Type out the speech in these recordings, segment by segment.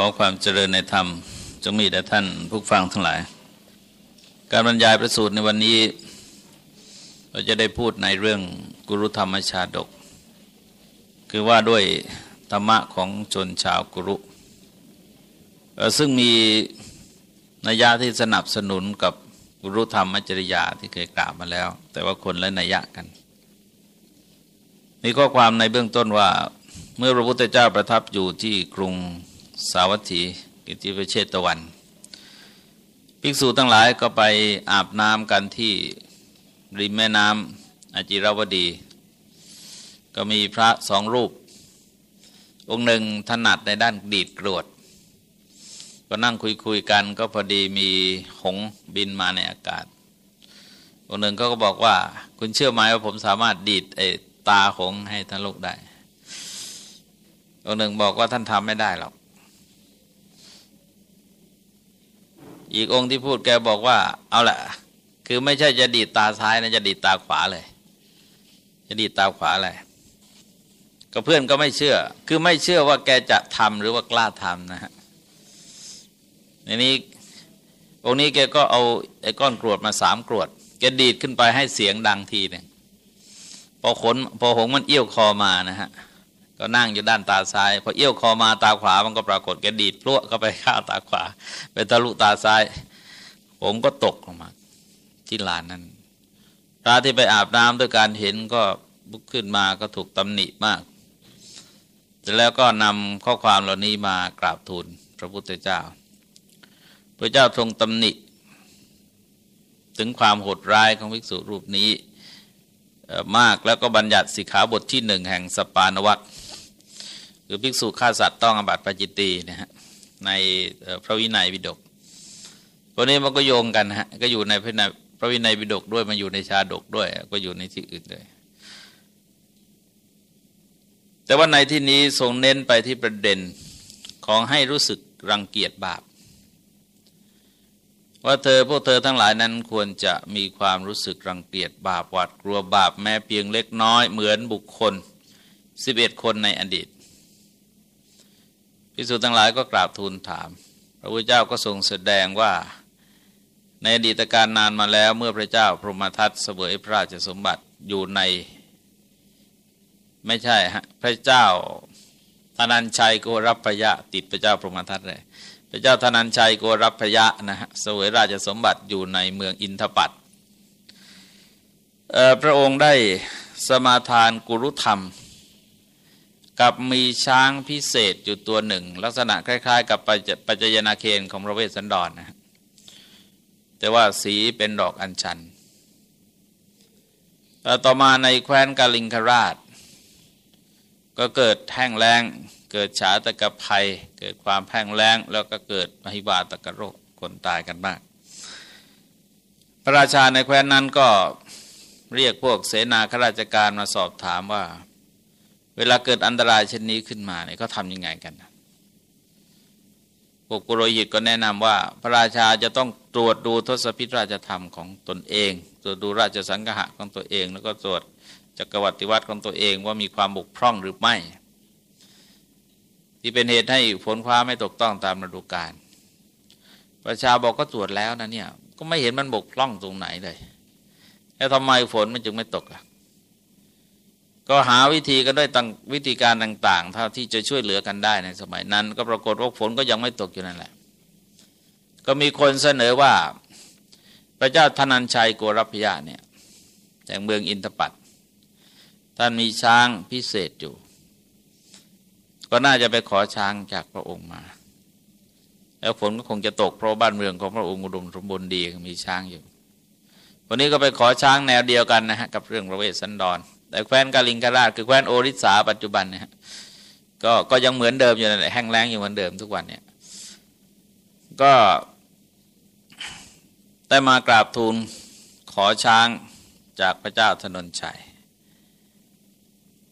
ขอความเจริญในธรรมจงมีแด่ท่านผู้ฟังทั้งหลาย การบรรยายประสูตรในวันนี้ เราจะได้พูดในเรื่องกุรุธรรมชาดก คือว่าด้วยธรรมะของชนชาวกุรุ ซึ่งมีนัยยะที่สนับสนุนกับกุรุธรรมจริยาที่เคยกล่าวมาแล้ว แต่ว่าคนละนัยยะกัน มีข้อความในเบื้องต้นว่าเมื่อพระพุทธเจ้าประทับอยู่ที่กรุง สาวัตถีกิติประเชตะวัน ภิกษุทั้งหลายก็ไปอาบน้ำกันที่ริมแม่น้ำอจิรวดี ก็มีพระสองรูป องค์หนึ่งถนัดในด้านดีดกรวด ก็นั่งคุยคุยกันก็พอดีมีหงบินมาในอากาศ องค์หนึ่งก็ก็บอกว่า คุณเชื่อไหมว่าผมสามารถดีดไอตาหงให้ทะลุได้ องค์หนึ่งบอกว่าท่านทำไม่ได้หรอก อีกองค์ที่พูดแกบอกว่า เอาละคือไม่ใช่จะดีดตาซ้ายนะจะดีดตาขวาเลย จะดีดตาขวาเลยก็เพื่อนก็ไม่เชื่อ คือไม่เชื่อว่าแกจะทำหรือว่ากล้าทำนะฮะในนี้องค์นี้แกก็เอาไอ้ก้อนกรวดมาสามกรวดแกดีดขึ้นไปให้เสียงดังทีหนึ่งพอขนพอหงมันเอี้ยวคอมานะฮะ ก็นั่งอยู่ด้านตาซ้ายพอเอี้ยวคอมาตาขวามันก็ปรากฏแกดีดพลวก็ไปข้าตาขวา ไปทะลุตาซ้าย ผมก็ตกลงมา ที่ลานนั้นพระที่ไปอาบน้ำด้วยการเห็นก็บุกขึ้นมาก็ถูกตำหนิมากเสร็จแล้วก็นำข้อความเหล่านี้มากราบทูลพระพุทธเจ้า พระเจ้าทรงตำหนิ ถึงความโหดร้ายของภิกษุรูปนี้มากแล้วก็บัญญัติสิกขาบทที่หนึ่งแห่งสปานวัตร คือภิกษุฆ่าสัตว์ต้องอบัติปจิตตีนะฮะในพระวินัยวิดกคนนี้มันก็โยงกันฮะก็อยู่ในพระพระวินัยวิดกด้วยมันอยู่ในชาดกด้วย ก็อยู่ในที่อื่นด้วย แต่ว่าในที่นี้ทรงเน้นไปที่ประเด็นของให้รู้สึกรังเกียจบาป ว่าเธอพวกเธอทั้งหลายนั้นควรจะมีความรู้สึกรังเกียจบาปหวาดกลัวบาปแม้เพียงเล็กน้อยเหมือนบุคคล 11 คนในอดีต ภิกษุทั้งหลายก็กราบทูลถาม พระพุทธเจ้าก็ทรงแสดงว่า ในอดีตการนานมาแล้วเมื่อพระเจ้าพรหมทัตเสวยพระราชสมบัติอยู่ใน ไม่ใช่ฮะพระเจ้าธนัญชัยโกรับพยะติดพระเจ้าพรหมทัตเลยพระเจ้าธนัญชัยโกรับพยะนะฮะเสวยราชสมบัติอยู่ในเมืองอินทปัตพระองค์ได้สมาทานกุรุธรรม กับมีช้างพิเศษอยู่ตัวหนึ่ง ลักษณะคล้าย ๆ กับปัจจยนาเคนของพระเวสสันดรนนะแต่ว่าสีเป็นดอกอัญชัน ต่อมาในแคว้นกาลิงคราช ก็เกิดแห้งแล้ง เกิดฉาตะกภัย เกิดความแห้งแล้ง แล้วก็เกิดมหิบาตะกโรคคนตายกันบ้างพระราชาในแคว้นนั้นก็เรียกพวกเสนาข้าราชการมาสอบถามว่า เวลาเกิดอันตรายเช่นนี้ขึ้นมาเนี่ยเขาทำยังไงกันพวกปุโรหิตก็แนะนำว่า พระราชาจะต้องตรวจดูทศพิธราชธรรมของตนเอง ตรวจดูราชสังหะของตัวเอง แล้วก็ตรวจจักรวรรดิวัตของตัวเองว่ามีความบกพร่องหรือไม่ ที่เป็นเหตุให้ฝนฟ้าไม่ตกต้องตามฤดูกาลประชาบอกก็ตรวจแล้วนะเนี่ยก็ไม่เห็นมันบกพร่องตรงไหนเลยแล้วทำไมฝนมันจึงไม่ตกอะ ก็หาวิธีกันด้วยต่างวิธีการต่าง ๆ เท่าที่จะช่วยเหลือกันได้ในสมัยนั้น ก็ปรากฏว่าฝนก็ยังไม่ตกอยู่นั่นแหละ ก็มีคนเสนอว่าพระเจ้าธนัญชัยโกรพยาเนี่ยแห่งเมืองอินทปัตท่านมีช้างพิเศษอยู่ ก็น่าจะไปขอช้างจากพระองค์มา แล้วฝนก็คงจะตกเพราะบ้านเมืองของพระองค์อุดมสมบูรณ์ดีมีช้างอยู่ วันนี้ก็ไปขอช้างแนวเดียวกันนะฮะกับเรื่องพระเวสสันดร แต่แคว้นกาลิงกราชคือแคว้นโอริสาปัจจุบันเนี่ยก็ก็ยังเหมือนเดิมอยู่นั่นแหละแห้งแล้งอยู่เหมือนเดิมทุกวันเนี่ยก็ได้มากราบทูลขอช้างจากพระเจ้าธนนชัย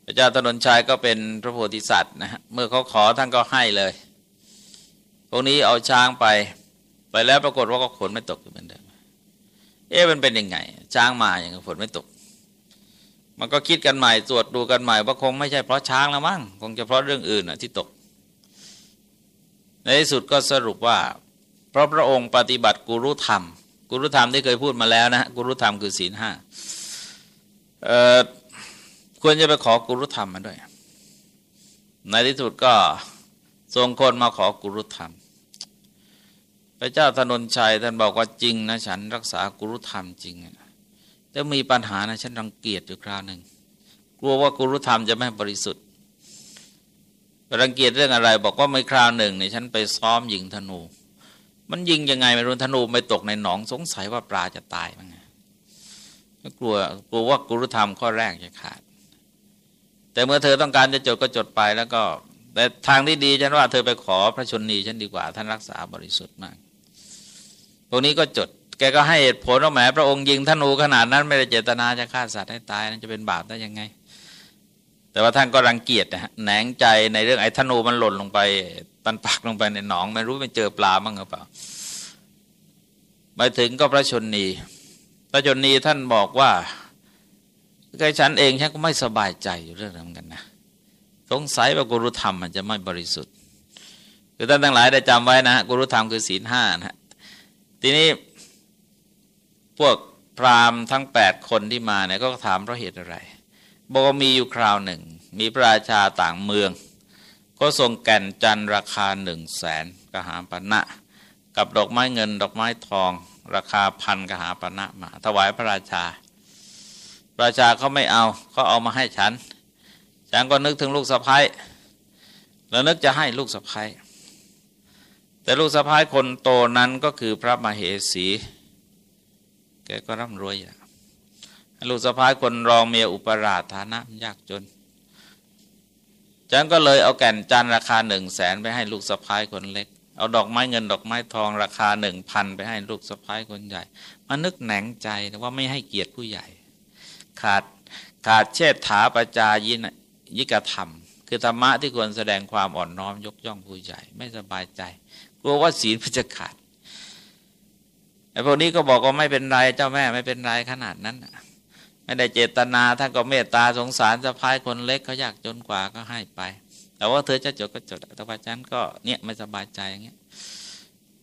พระเจ้าธนนชัยก็เป็นพระโพธิสัตว์นะฮะเมื่อเขาขอท่านก็ให้เลย พวกนี้เอาช้างไปไปแล้วปรากฏว่าก็ฝนไม่ตกเหมือนเดิมเอ๊ะมันเป็นยังไง ช้างมาอย่างฝนไม่ตก มันก็คิดกันใหม่ตรวจดูกันใหม่ว่าคงไม่ใช่เพราะช้างแล้วมั้งคงจะเพราะเรื่องอื่นอะที่ตก ในที่สุดก็สรุปว่า เพราะพระองค์ปฏิบัติกุรุธรรม กุรุธรรมที่เคยพูดมาแล้วนะกุรุธรรมคือศีลห้าควรจะไปขอกุรุธรรมมาด้วย ในที่สุดก็ทรงคนมาขอกุรุธรรม พระเจ้าธนนชัยท่านบอกว่าจริงนะฉันรักษากุรุธรรมจริง แต่มีปัญหานะฉันรังเกียจอยู่คราวหนึ่งกลัวว่ากุรุธรรมจะไม่บริสุทธิ์รังเกียจเรื่องอะไร บอกว่าไม่คราวหนึ่งเนี่ยฉันไปซ้อมยิงธนู มันยิงยังไงไม่รู้ธนูไม่ตกในหนองสงสัยว่าปลาจะตายมั้งกลัวกลัวว่ากุรุธรรมข้อแรกจะขาด แต่เมื่อเธอต้องการจะจดก็จดไปแล้วก็ แต่ทางที่ดีฉันว่าเธอไปขอพระชนนีฉันดีกว่า ท่านรักษาบริสุทธิ์มากพวกนี้ก็จด แกก็ให้เหตุผลว่าแหมพระองค์ยิงธนูขนาดนั้นไม่ได้เจตนาจะฆ่าสัตว์ให้ตายนั้นจะเป็นบาปได้ยังไง แต่ว่าท่านก็รังเกียจนะแหนงใจในเรื่องไอ้ธนูมันหล่นลงไปตันปักลงไปในหนองไม่รู้ไปเจอปลาบ้างหรือเปล่าไปถึงก็พระชนนีพระชนนีท่านบอกว่าใกฉันเองฉันก็ไม่สบายใจอยู่เรื่องนั้นกันนะสงสัยว่ากุรุธรรมมันจะไม่บริสุทธิ์คือท่านทั้งหลายได้จำไว้นะกุรุธรรมคือศีลห้านะทีนี้ พวกพราหมณ์ทั้งแปดคนที่มาเนี่ยก็ถามเพราะเหตุอะไรบอกว่ามีอยู่คราวหนึ่ง มีพระราชาต่างเมือง ก็ส่งแก่นจันราคาหนึ่งแสนกหาปณะกับดอกไม้เงินดอกไม้ทอง ราคาพันกหาปณะมา ถวายพระราชา พระราชาเขาไม่เอาเขาเอามาให้ฉัน ฉันก็นึกถึงลูกสะพ้ายแล้วนึกจะให้ลูกสะพ้ายแต่ลูกสะพ้ายคนโตนั้นก็คือพระมเหสี แกก็ร่ำรวยอะลูกสะพ้ายคนรองเมียอุปราชฐานะยากจนฉันก็เลยเอาแก่นจันราคาหนึ่งแสนไปให้ลูกสะพ้ายคนเล็ก เอาดอกไม้เงินดอกไม้ทองราคาหนึ่งพันไปให้ลูกสะพ้ายคนใหญ่มานึกแหนงใจว่าไม่ให้เกียรติผู้ใหญ่ ขาดขาดเชษฐาประจายินยิกธรรม คือธรรมะที่ควรแสดงความอ่อนน้อมยกย่องผู้ใหญ่ ไม่สบายใจ กลัวว่าศีลจะขาด ไอ้พวกนี้ก็บอกว่าไม่เป็นไรเจ้าแม่ไม่เป็นไรขนาดนั้นไม่ได้เจตนาท่านก็เมตตาสงสารสะพายคนเล็กเขาอยากจนกว่าก็ให้ไป แต่ว่าเธอจะจดก็จดแต่ว่าฉันก็เนี่ยไม่สบายใจอย่างเงี้ย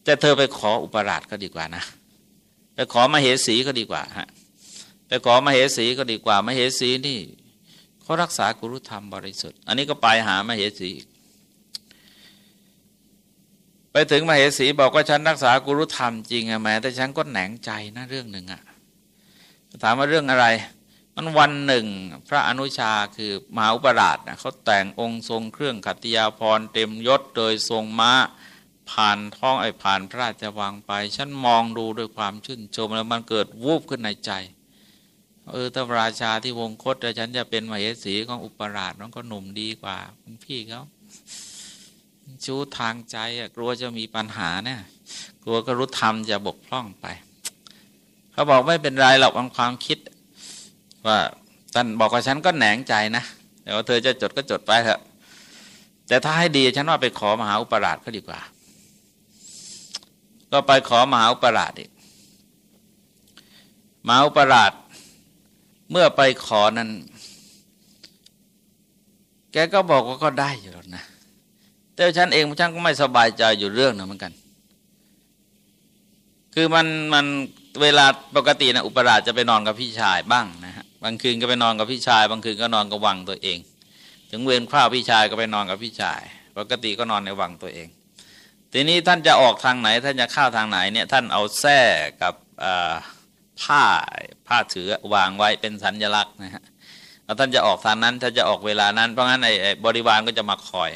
จะเธอไปขออุปราชก็ดีกว่านะไปขอมาเหสีก็ดีกว่าฮะไปขอมาเหสีก็ดีกว่ามาเหสีนี่เขารักษากุรุธรรมบริสุทธิ์ อันนี้ก็ไปหามาเหสี ไปถึงมาเหสีบอกว่าฉันรักษากุรุธรรมจริงอะแม้แต่ฉันก็แหนงใจนะเรื่องหนึ่งอะถามว่าเรื่องอะไร มันวันหนึ่ง พระอนุชาคือมหาอุปราชนะเขาแต่งองค์ทรงเครื่องขัตติยาภรเต็มยศโดยทรงม้าผ่านท้องไอ้ผ่านพระราชวังไป ฉันมองดูด้วยความชื่นชมแล้วมันเกิดวูบขึ้นในใจ เออถ้าราชาที่วงคตแต่ฉันจะเป็นมเหสีของอุปราชน้องก็หนุ่มดีกว่าพี่เขา ชู้ทางใจอะกลัวจะมีปัญหาเนี่ยกลัวก็รู้ธรรมจะบกพร่องไป เขาบอกไม่เป็นไรหรอกบางความคิด ว่าท่านบอกว่าฉันก็แหนงใจนะแต่ว่าเธอจะจดก็จดไปเถอะแต่ถ้าให้ดีฉันว่าไปขอมหาอุปราชก็ดีกว่า ก็ไปขอมหาอุปราชอีกมหาอุปราชเมื่อไปขอนั้น แกก็บอกว่าก็ได้อยู่แล้วนะ แต่ฉันเองฉันก็ไม่สบายใจอยู่เรื่องนึงเหมือนกัน คือมันมันเวลาปกตินะอุปราชจะไปนอนกับพี่ชายบ้างนะฮะบางคืนก็ไปนอนกับพี่ชาย บางคืนก็นอนกับวังตัวเอง ถึงเวรข้าวพี่ชายก็ไปนอนกับพี่ชาย ปกติก็นอนในวังตัวเอง ทีนี้ท่านจะออกทางไหน ท่านจะเข้าทางไหนเนี่ยท่านเอาแส้กับผ้าผ้าถือวางไว้เป็นสัญลักษณ์นะฮะแล้วท่านจะออกทางนั้นท่านจะออกเวลานั้นเพราะงั้นไอ้บริวารก็จะมาคอย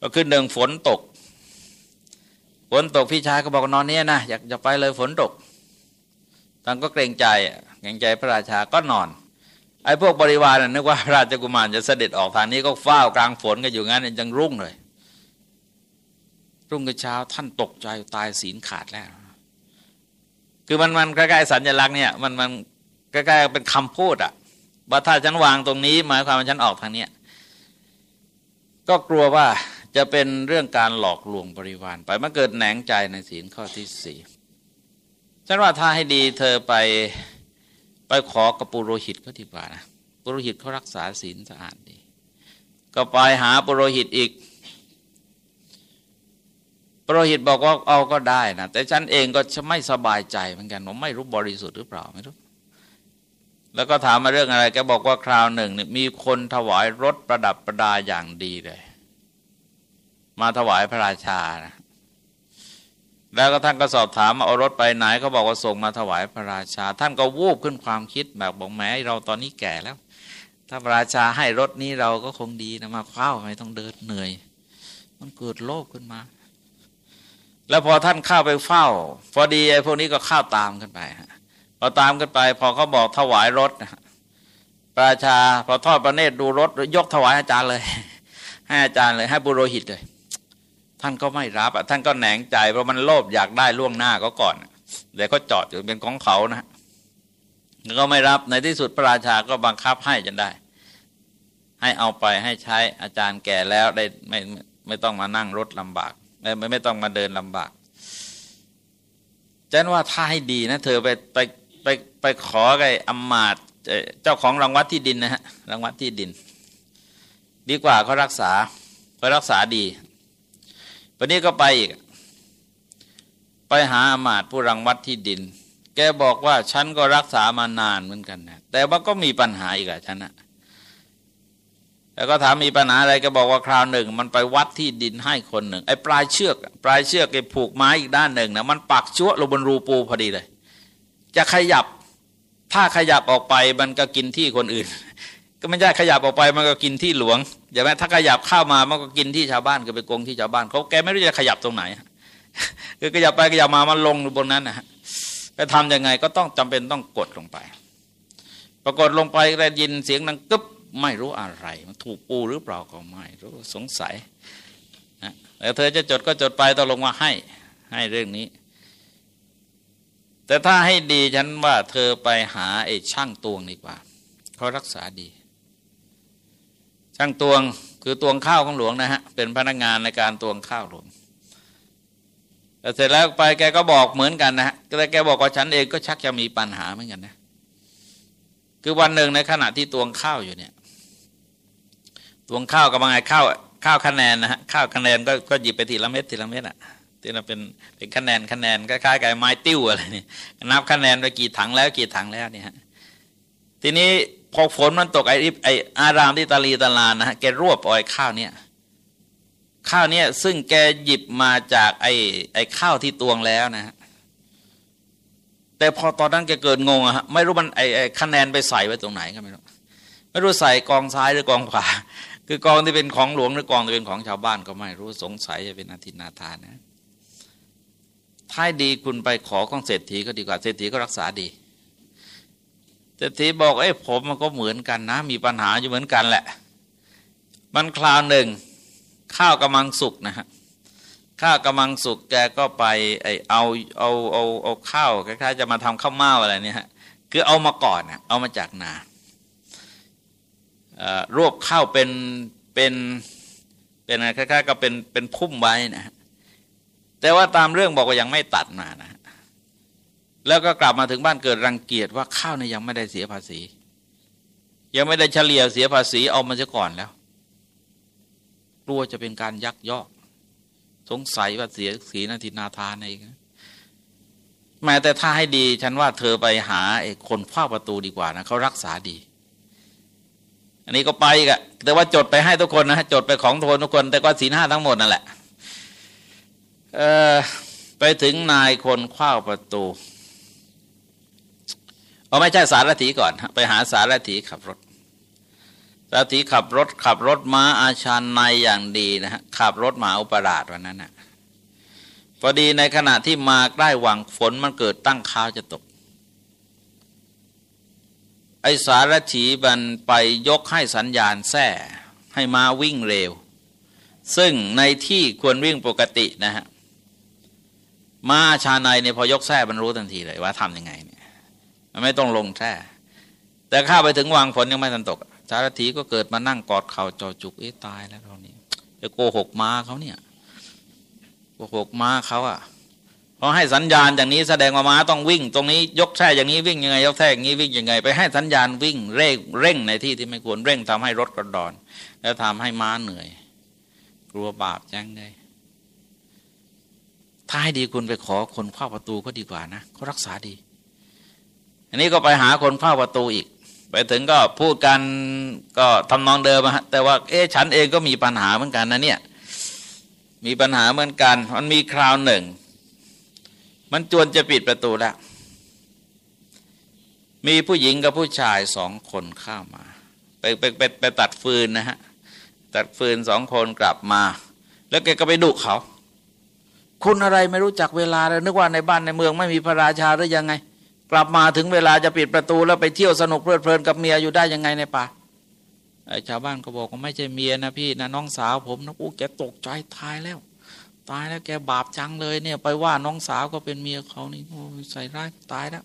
ก็ขึ้นหนึ่งฝนตก ฝนตกพี่ชายก็บอกนอนเนี้ยนะอยากจะไปเลยฝนตกท่านก็เกรงใจเกรงใจพระราชาก็นอน ไอ้พวกบริวารนึกว่าราชกุมารจะเสด็จออกทางนี้ก็เฝ้ากลางฝนกันอยู่งั้นจังรุ่งเลย รุ่งกเช้าท่านตกใจตายศีลขาดแล้ว คือมันมันใกล้ๆสัญลักษณ์เนี่ยมันมันใกล้ๆเป็นคำพูดอะว่าถ้าฉันวางตรงนี้หมายความว่าฉันออกทางเนี้ยก็กลัวว่า จะเป็นเรื่องการหลอกลวงบริวารไปมันเกิดแหนงใจในศีลข้อที่สี่ฉันว่าถ้าให้ดีเธอไปไปขอกับปุโรหิตก็ดีกว่านะปุโรหิตเขารักษาศีลสะอาดดี ก็ไปหาปุโรหิตอีกปุโรหิตบอกว่าเอาก็ได้นะแต่ฉันเองก็จะไม่สบายใจเหมือนกันผมไม่รู้บริสุทธิ์หรือเปล่าไม่รู้แล้วก็ถามมาเรื่องอะไรแกบอกว่าคราวหนึ่งเนี่ยมีคนถวายรถประดับประดาอย่างดีเลย มาถวายพระราชานะแล้วก็ท่านก็สอบถามเอารถไปไหนเขาบอกว่าส่งมาถวายพระราชา ท่านก็วูบขึ้นความคิดแบบบอกแม้เราตอนนี้แก่แล้ว ถ้าพระราชาให้รถนี้เราก็คงดีนะมาคว้าไม่ต้องเดินเหนื่อย มันเกิดโลภขึ้นมา แล้วพอท่านเข้าไปเฝ้า พอดีไอ้พวกนี้ก็เข้าตามกันไปฮะพอตามกันไป พอเขาบอกถวายรถนะพระราชาพอทอดพระเนตรดูรถยกถวายอาจารย์เลย ให้อาจารย์เลยให้บุโรหิตเลย ท่านก็ไม่รับท่านก็แหนงใจเพราะมันโลภอยากได้ล่วงหน้าก็ก่อนแต่ก็จอดอยู่เป็นของเขานะก็ไม่รับในที่สุดพระราชาก็บังคับให้จนได้ ให้เอาไปให้ใช้อาจารย์แก่แล้วได้ไม่ไม่ต้องมานั่งรถลำบากไม่ไม่ไม่ต้องมาเดินลำบากฉันว่าถ้าให้ดีนะ เธอไปไปไปไปขอไอ้อำมาตเจ้าของรางวัลที่ดินนะฮะรางวัลที่ดิน ดีกว่าเขารักษาเขารักษาดี วันนี้ก็ไปอีก ไปหาอามาตผู้รังวัดที่ดิน แกบอกว่าฉันก็รักษามานานเหมือนกันนะแต่ว่าก็มีปัญหาอีกอะฉันนะแล้วก็ถามมีปัญหาอะไรก็บอกว่าคราวหนึ่ง มันไปวัดที่ดินให้คนหนึ่งไอ้ปลายเชือก ปลายเชือกไอ้ผูกไม้อีกด้านหนึ่งนะมันปักชั่วลงบนรูปูพอดีเลย จะขยับถ้าขยับออกไปมันก็กินที่คนอื่น ก็ไม่ใช่ขยับออกไปมันก็กินที่หลวงอย่างนั้นถ้าขยับเข้ามามันก็กินที่ชาวบ้านก็ไปโกงที่ชาวบ้านเขาแกไม่รู้จะขยับตรงไหนคือขยับไปขยับมามันลงบนนั้นนะฮะไปทำยังไงก็ต้องจำเป็นต้องกดลงไป ปรากฏลงไปได้ยินเสียงดังกึ๊บไม่รู้อะไร มันถูกปูหรือเปล่าก็ไม่รู้สงสัยนะแล้วเธอจะจดก็จดไปต้องลงมาให้ให้เรื่องนี้ แต่ถ้าให้ดีฉันว่าเธอไปหาไอ้ช่างตวงดีกว่าเขารักษาดี ช่างตวงคือตวงข้าวของหลวงนะฮะเป็นพนักงานในการตวงข้าวหลวงแต่เสร็จแล้วไปแกก็บอกเหมือนกันนะฮะแต่แกบอกว่าฉันเองก็ชักจะมีปัญหาเหมือนกันนะคือวันหนึ่งในขณะที่ตวงข้าวอยู่เนี่ยตวงข้าวกับไงข้าวข้าวคะแนนนะฮะข้าวคะแนนก็ก็หยิบไปทีละเม็ดทีละเม็ดอะที่เราเป็นเป็นคะแนนคะแนนคล้ายๆกับไม้ติ้วอะไรนี่นับคะแนนไปกี่ถังแล้วกี่ถังแล้วเนี่ยฮะทีนี้ พอฝนมันตกไอ้ไอ้อารามที่ตาลีตาลานนะฮะแกรวบออยข้าวเนี่ยข้าวเนี่ยซึ่งแกหยิบมาจากไอ้ไอ้ข้าวที่ตวงแล้วนะฮะแต่พอตอนนั้นแกเกิดงงอะฮะไม่รู้มันไอ้ไอ้คะแนนไปใส่ไว้ตรงไหนก็ไม่รู้ไม่รู้ใส่กองซ้ายหรือกองขวาคือกองที่เป็นของหลวงหรือกองที่เป็นของชาวบ้านก็ไม่รู้สงสัยจะเป็นอาทินาทานนะท้ายดีคุณไปขอของเศรษฐีก็ดีกว่าเศรษฐีก็รักษาดี เศรษฐีบอกเอ้ผมมันก็เหมือนกันนะ มีปัญหาอยู่เหมือนกันแหละ มันคราวหนึ่ง ข้าวกำลังสุกนะฮะข้าวกำลังสุกแกก็ไปไอเอาเอาเอาเอาข้าวคล้ายๆจะมาทำข้าวเม่าอะไรเนี่ยฮะคือเอามาก่อนนะเอามาจากนารวบข้าวเป็นเป็นเป็นอะไรคล้ายๆก็เป็นเป็นพุ่มไว้นะแต่ว่าตามเรื่องบอกว่ายังไม่ตัดมานะ แล้วก็กลับมาถึงบ้านเกิดรังเกียจว่าข้าวเนี่ยยังไม่ได้เสียภาษี ยังไม่ได้เฉลี่ยเสียภาษีเอามาซะก่อนแล้วกลัวจะเป็นการยักยอก สงสัยว่าเสียสีนาทินาทานเองแม้แต่ถ้าให้ดี ฉันว่าเธอไปหาไอ้คนเฝ้าประตูดีกว่านะเขารักษาดี อันนี้ก็ไปกะแต่ว่าจดไปให้ทุกคนนะจดไปของทุกคนทุกคน แต่ก็สีห้าทั้งหมดนั่นแหละเออไปถึงนายคนเฝ้าประตู เอาไม่ใช่สารถีก่อน ไปหาสารถีขับรถ สารถีขับรถ ขับรถม้าอาชานในอย่างดีนะฮะขับรถมาอุปราชวันนั้นนะพอดีในขณะที่มาใกล้หวังฝนมันเกิดตั้งข้าวจะตก ไอสารถีบันไปยกให้สัญญาณแท้ให้มาวิ่งเร็ว ซึ่งในที่ควรวิ่งปกตินะฮะมาชาในเนี่ยพอยกแท้บรรรู้ทันทีเลยว่าทำยังไงเนี่ย ไม่ต้องลงแท้แต่ข้าไปถึงวางฝนยังไม่ทันตกสารถีก็เกิดมานั่งกอดเข่าจอจุกเอ๊ะตายแล้วตอนนี้จะโกหกมาเขาเนี่ยโกหกมาเขาอะพอให้สัญญาณอย่างนี้แสดงว่าม้าต้องวิ่ง ตรงนี้ยกแท่อย่างนี้วิ่งยังไงยกแท่อย่างนี้วิ่งยังไง ไปให้สัญญาณวิ่งเร่งเร่งในที่ที่ไม่ควรเร่งทำให้รถกระดอน แล้วทำให้ม้าเหนื่อย กลัวบาปแจ้งได้ท้ายดีคุณไปขอคนเฝ้าประตูก็ดีกว่านะเขารักษาดี อันนี้ก็ไปหาคนเฝ้าประตูอีก ไปถึงก็พูดกันก็ทำนองเดิมฮะแต่ว่าเอ๊ะฉันเองก็มีปัญหาเหมือนกันนะเนี่ยมีปัญหาเหมือนกัน มันมีคราวหนึ่ง มันจวนจะปิดประตูแล้ว มีผู้หญิงกับผู้ชายสองคนเข้ามา ไปไปไปไปตัดฟืนนะฮะ ตัดฟืนสองคนกลับมา แล้วแกก็ไปดุเขา คุณอะไรไม่รู้จักเวลาเลยนึกว่าในบ้านในเมืองไม่มีพระราชาหรือยังไง กลับมาถึงเวลาจะปิดประตูแล้วไปเที่ยวสนุกเพลิดเพลินกับเมียอยู่ได้ยังไงในป่าไอ้ชาวบ้านก็บอกว่าไม่ใช่เมียนะพี่นะน้องสาวผมนะโอ้แกตกใจตายแล้ว ตายแล้วแกบาปจังเลยเนี่ยไปว่าน้องสาวก็เป็นเมียเขานี่โอ้ใส่ร้ายตายแล้ว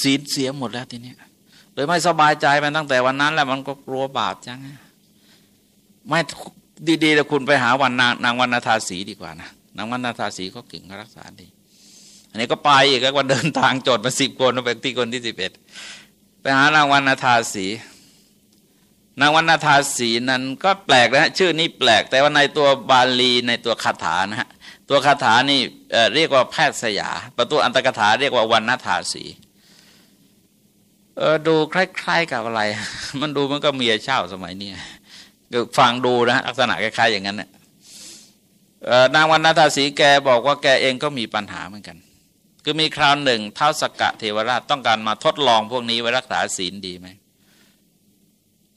ศีลเสียหมดแล้วทีนี้เลยไม่สบายใจมาตั้งแต่วันนั้นแล้วมันก็กลัวบาปจังไม่ดีๆแล้วคุณไปหาวันนางนางวันนาทาสีดีกว่านะนางวันนาทาสีเขาเก่งเขารักษาดี อันนี้ก็ไปอีกแล้ววันเดินทางโจดมาสิบคนเป็นที่คนที่สิบเอ็ดไปหานางวันนาทาสีนางวรรณธาสีนั้นก็แปลกนะฮะชื่อนี้แปลก แต่ว่าในตัวบาลีในตัวคาถานะฮะตัวคาถานี่เรียกว่าแพทย์สยา ประตูอันตรกถาเรียกว่าวันณธาสีเออดูคล้าย ๆ กับอะไร มันดูมันก็เมียเช่าสมัยนี้ฟังดูนะลักษณะคล้ายๆอย่างนั้นเนี่ยนางวันณธาสีแกบอกว่าแกเองก็มีปัญหาเหมือนกัน คือมีคราวหนึ่งเท้าสกกะเทวราชต้องการมาทดลองพวกนี้ไว้รักษาศีลดีไหม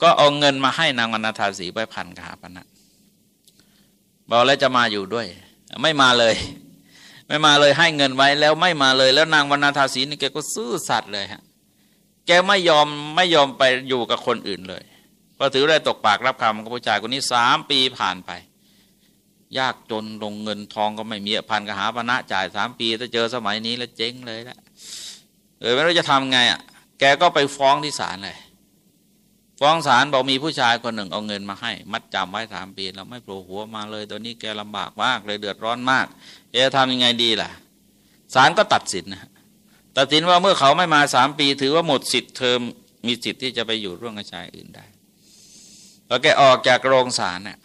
ก็เอาเงินมาให้นางวรรณธาสีไปพันกหาปณะบอกแล้วจะมาอยู่ด้วย ไม่มาเลย ไม่มาเลยให้เงินไว้แล้วไม่มาเลย แล้วนางวรรณธาสีนี่แกก็ซื่อสัตย์เลยฮะแกไม่ยอมไม่ยอมไปอยู่กับคนอื่นเลยพอถือได้ตกปากรับคำกับผู้ชายคนนี้สามปีผ่านไป ยากจนลงเงินทองก็ไม่มีพันกหาปณะจ่ายสามปี ถ้าเจอสมัยนี้แล้วเจ๊งเลยละเออไม่รู้จะทำไงอะ แกก็ไปฟ้องที่ศาลเลย ฟ้องศาลบอกมีผู้ชายคนหนึ่งเอาเงินมาให้ มัดจำไว้สามปีเราไม่โผล่หัวมาเลยตัวนี้แกลำบากมากเลยเดือดร้อนมากจะทำยังไงดีล่ะศาลก็ตัดสินนะตัดสินว่าเมื่อเขาไม่มาสามปี ถือว่าหมดสิทธิ์เทอมมีสิทธิ์ที่จะไปอยู่ร่วมกับชายอื่นได้พอแกออกจากโรงศาลเนี่ย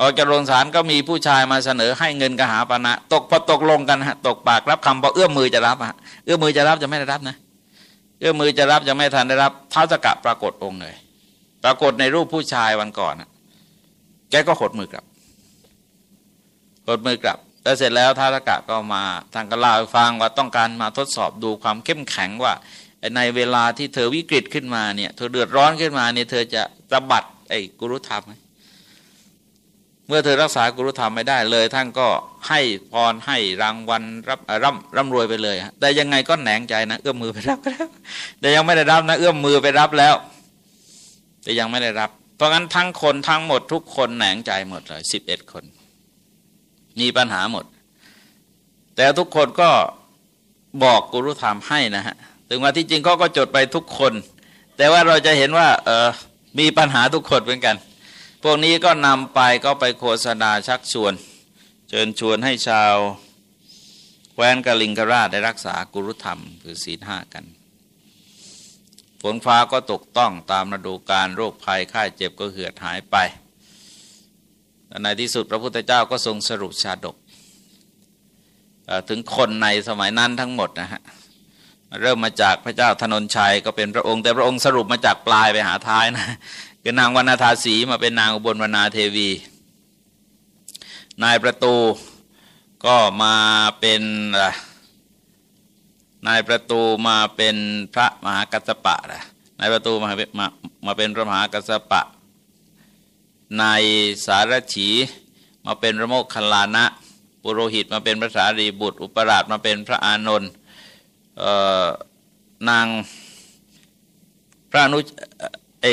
ออกจากโรงศาลก็มีผู้ชายมาเสนอให้เงินกหาปณะตกพอตกลงกันฮะตกปากรับคำพอเอื้อมมือจะรับฮะเอื้อมมือจะรับจะไม่ได้รับนะเอื้อมมือจะรับจะไม่ทันได้รับเท้าสกะปรากฏองค์เลยปรากฏในรูปผู้ชายวันก่อนแกก็หดมือกลับหดมือกลับแล้วเสร็จแล้วท้าสกะก็มาทางก็เล่าให้ฟังว่าต้องการมาทดสอบดูความเข้มแข็งว่าในเวลาที่เธอวิกฤตขึ้นมาเนี่ยเธอเดือดร้อนขึ้นมาเนี่ยเธอจะตบัดไอ้กุรุธรรมไหม เมื่อเธอรักษากุรุธรรมไม่ได้เลยท่านก็ให้พรให้รางวัลรับร่ำร่ำรวยไปเลย แต่ยังไงก็แหนงใจนะ เอื้อมมือไปรับแล้วแต่ยังไม่ได้รับนะ เอื้อมมือไปรับแล้ว แต่ยังไม่ได้รับ เพราะงั้นทั้งคนทั้งหมดทุกคนแหนงใจหมดเลยสิบเอ็ดคน มีปัญหาหมด แต่ทุกคนก็บอกกุรุธรรมให้นะฮะถึงว่าที่จริงเขาก็จดไปทุกคน แต่ว่าเราจะเห็นว่าเออมีปัญหาทุกคนเหมือนกัน พวกนี้ก็นำไปก็ไปโฆษณาชักชวน เชิญชวนให้ชาวแคว้นกาลิงกราชได้รักษากุรุธรรม คือศีลห้ากันฝนฟ้าก็ตกต้องตามฤดูการโรคภัยไข้เจ็บก็เหือดหายไป ในที่สุดพระพุทธเจ้าก็ทรงสรุปชาดก ถึงคนในสมัยนั้นทั้งหมดนะฮะเริ่มมาจากพระเจ้าธนนชัยก็เป็นพระองค์แต่พระองค์สรุปมาจากปลายไปหาท้ายนะ คือนางวรรณธาสีมาเป็นนางอุบลวรรณาเทวี นายประตูก็มาเป็นนายประตูมาเป็นพระมหากัสปะนะนายประตูมามามาเป็นพระมหากัสปะ นายสารฉีมาเป็นพระโมคคัลลานะปุโรหิตมาเป็นพระสารีบุตร อุปราชมาเป็นพระอานนท์นางพระนุเอ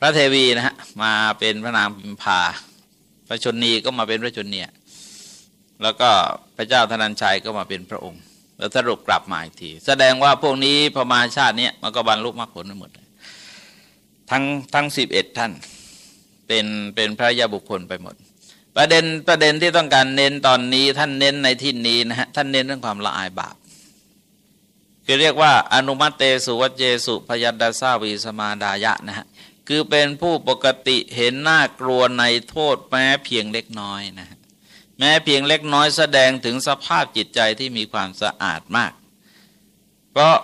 พระเทวีนะฮะมาเป็นพระนางพิมพา พระชนนีก็มาเป็นพระชนเนียแล้วก็พระเจ้าธนัญชัยก็มาเป็นพระองค์ แล้วสรุปกลับมาอีกที แสดงว่าพวกนี้พอมาชาตินี้มันก็บรรลุมรรคผลหมด ทั้งทั้งสิบเอ็ดท่านเป็นเป็นพระยาบุคคลไปหมด ประเด็นประเด็นที่ต้องการเน้นตอนนี้ท่านเน้นในที่นี้นะฮะท่านเน้นเรื่องความละอายบาปคือเรียกว่าอนุมัตเตสุวัจเจสุพยัดดาซาวีสมาดายะนะฮะ คือเป็นผู้ปกติเห็นหน้ากลัวในโทษแม้เพียงเล็กน้อยนะแม้เพียงเล็กน้อยแสดงถึงสภาพจิตใจที่มีความสะอาดมาก เพราะ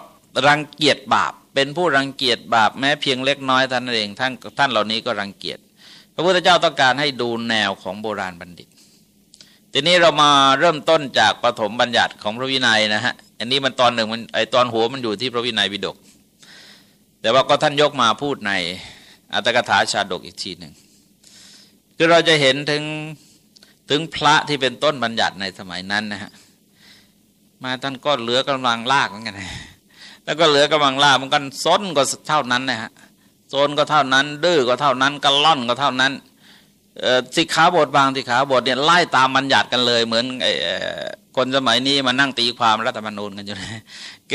รังเกียจบาปเป็นผู้รังเกียจบาปแม้เพียงเล็กน้อยท่านเองท่านท่านเหล่านี้ก็รังเกียจพระพุทธเจ้าต้องการให้ดูแนวของโบราณบัณฑิต ทีนี้เรามาเริ่มต้นจากปฐมบัญญัติของพระวินัยนะฮะ อันนี้มันตอนหนึ่งมันไอตอนหัวมันอยู่ที่พระวินัยบิดก แต่ว่าก็ท่านยกมาพูดใน อัตกถาชาดกอีกทีหนึ่งคือเราจะเห็นถึงถึงพระที่เป็นต้นบัญญัติในสมัยนั้นนะฮะมาท่านก็เหลือกำลังลากเหมือนกันแล้วก็เหลือกำลังลากมันกันซนก็เท่านั้นนะฮะโซนก็เท่านั้น ดื้อก็เท่านั้นกระล่อนก็เท่านั้นสิกขาบทบางสิกขาบทเนี่ยไล่ตามบัญญัติกันเลย เหมือนคนสมัยนี้มานั่งตีความรัฐธรรมนูญกันอยู่เลยเก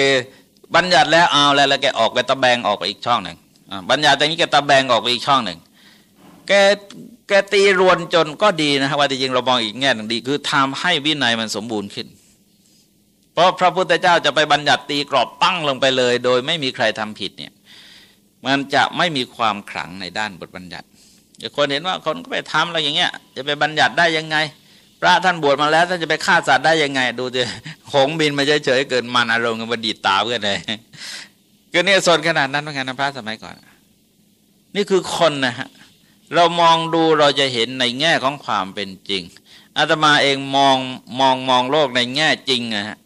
บัญญัติแล้วเอาแล้วแล้วแกออกไปตะแบงออกไปอีกช่องหนึ่ง บัญญัติอย่างนี้แกตะแบงออกไปอีกช่องหนึ่ง แกแกตีรวนจนก็ดีนะครับว่าจริงเรามองอีกแง่หนึ่งดี คือทำให้วินัยมันสมบูรณ์ขึ้น เพราะพระพุทธเจ้าจะไปบัญญัติตีกรอบปั้งลงไปเลย โดยไม่มีใครทำผิดเนี่ยมันจะไม่มีความขลังในด้านบทบัญญัติคนเห็นว่าคนก็ไปทำอะไรอย่างเงี้ย จะไปบัญญัติได้ยังไง พระท่านบวชมาแล้วท่านจะไปฆ่าสัตว์ได้ยังไง ดูสิหงบินมาเฉยๆเกินมันอารมณ์กันดีตาเพื่อนเลย ก็เนี่ยสนขนาดนั้นเหมือนกันนะพระสมัยก่อน นี่คือคนนะฮะเรามองดูเราจะเห็นในแง่ของความเป็นจริงอาตมาเองมองมองมองโลกในแง่จริงนะฮะ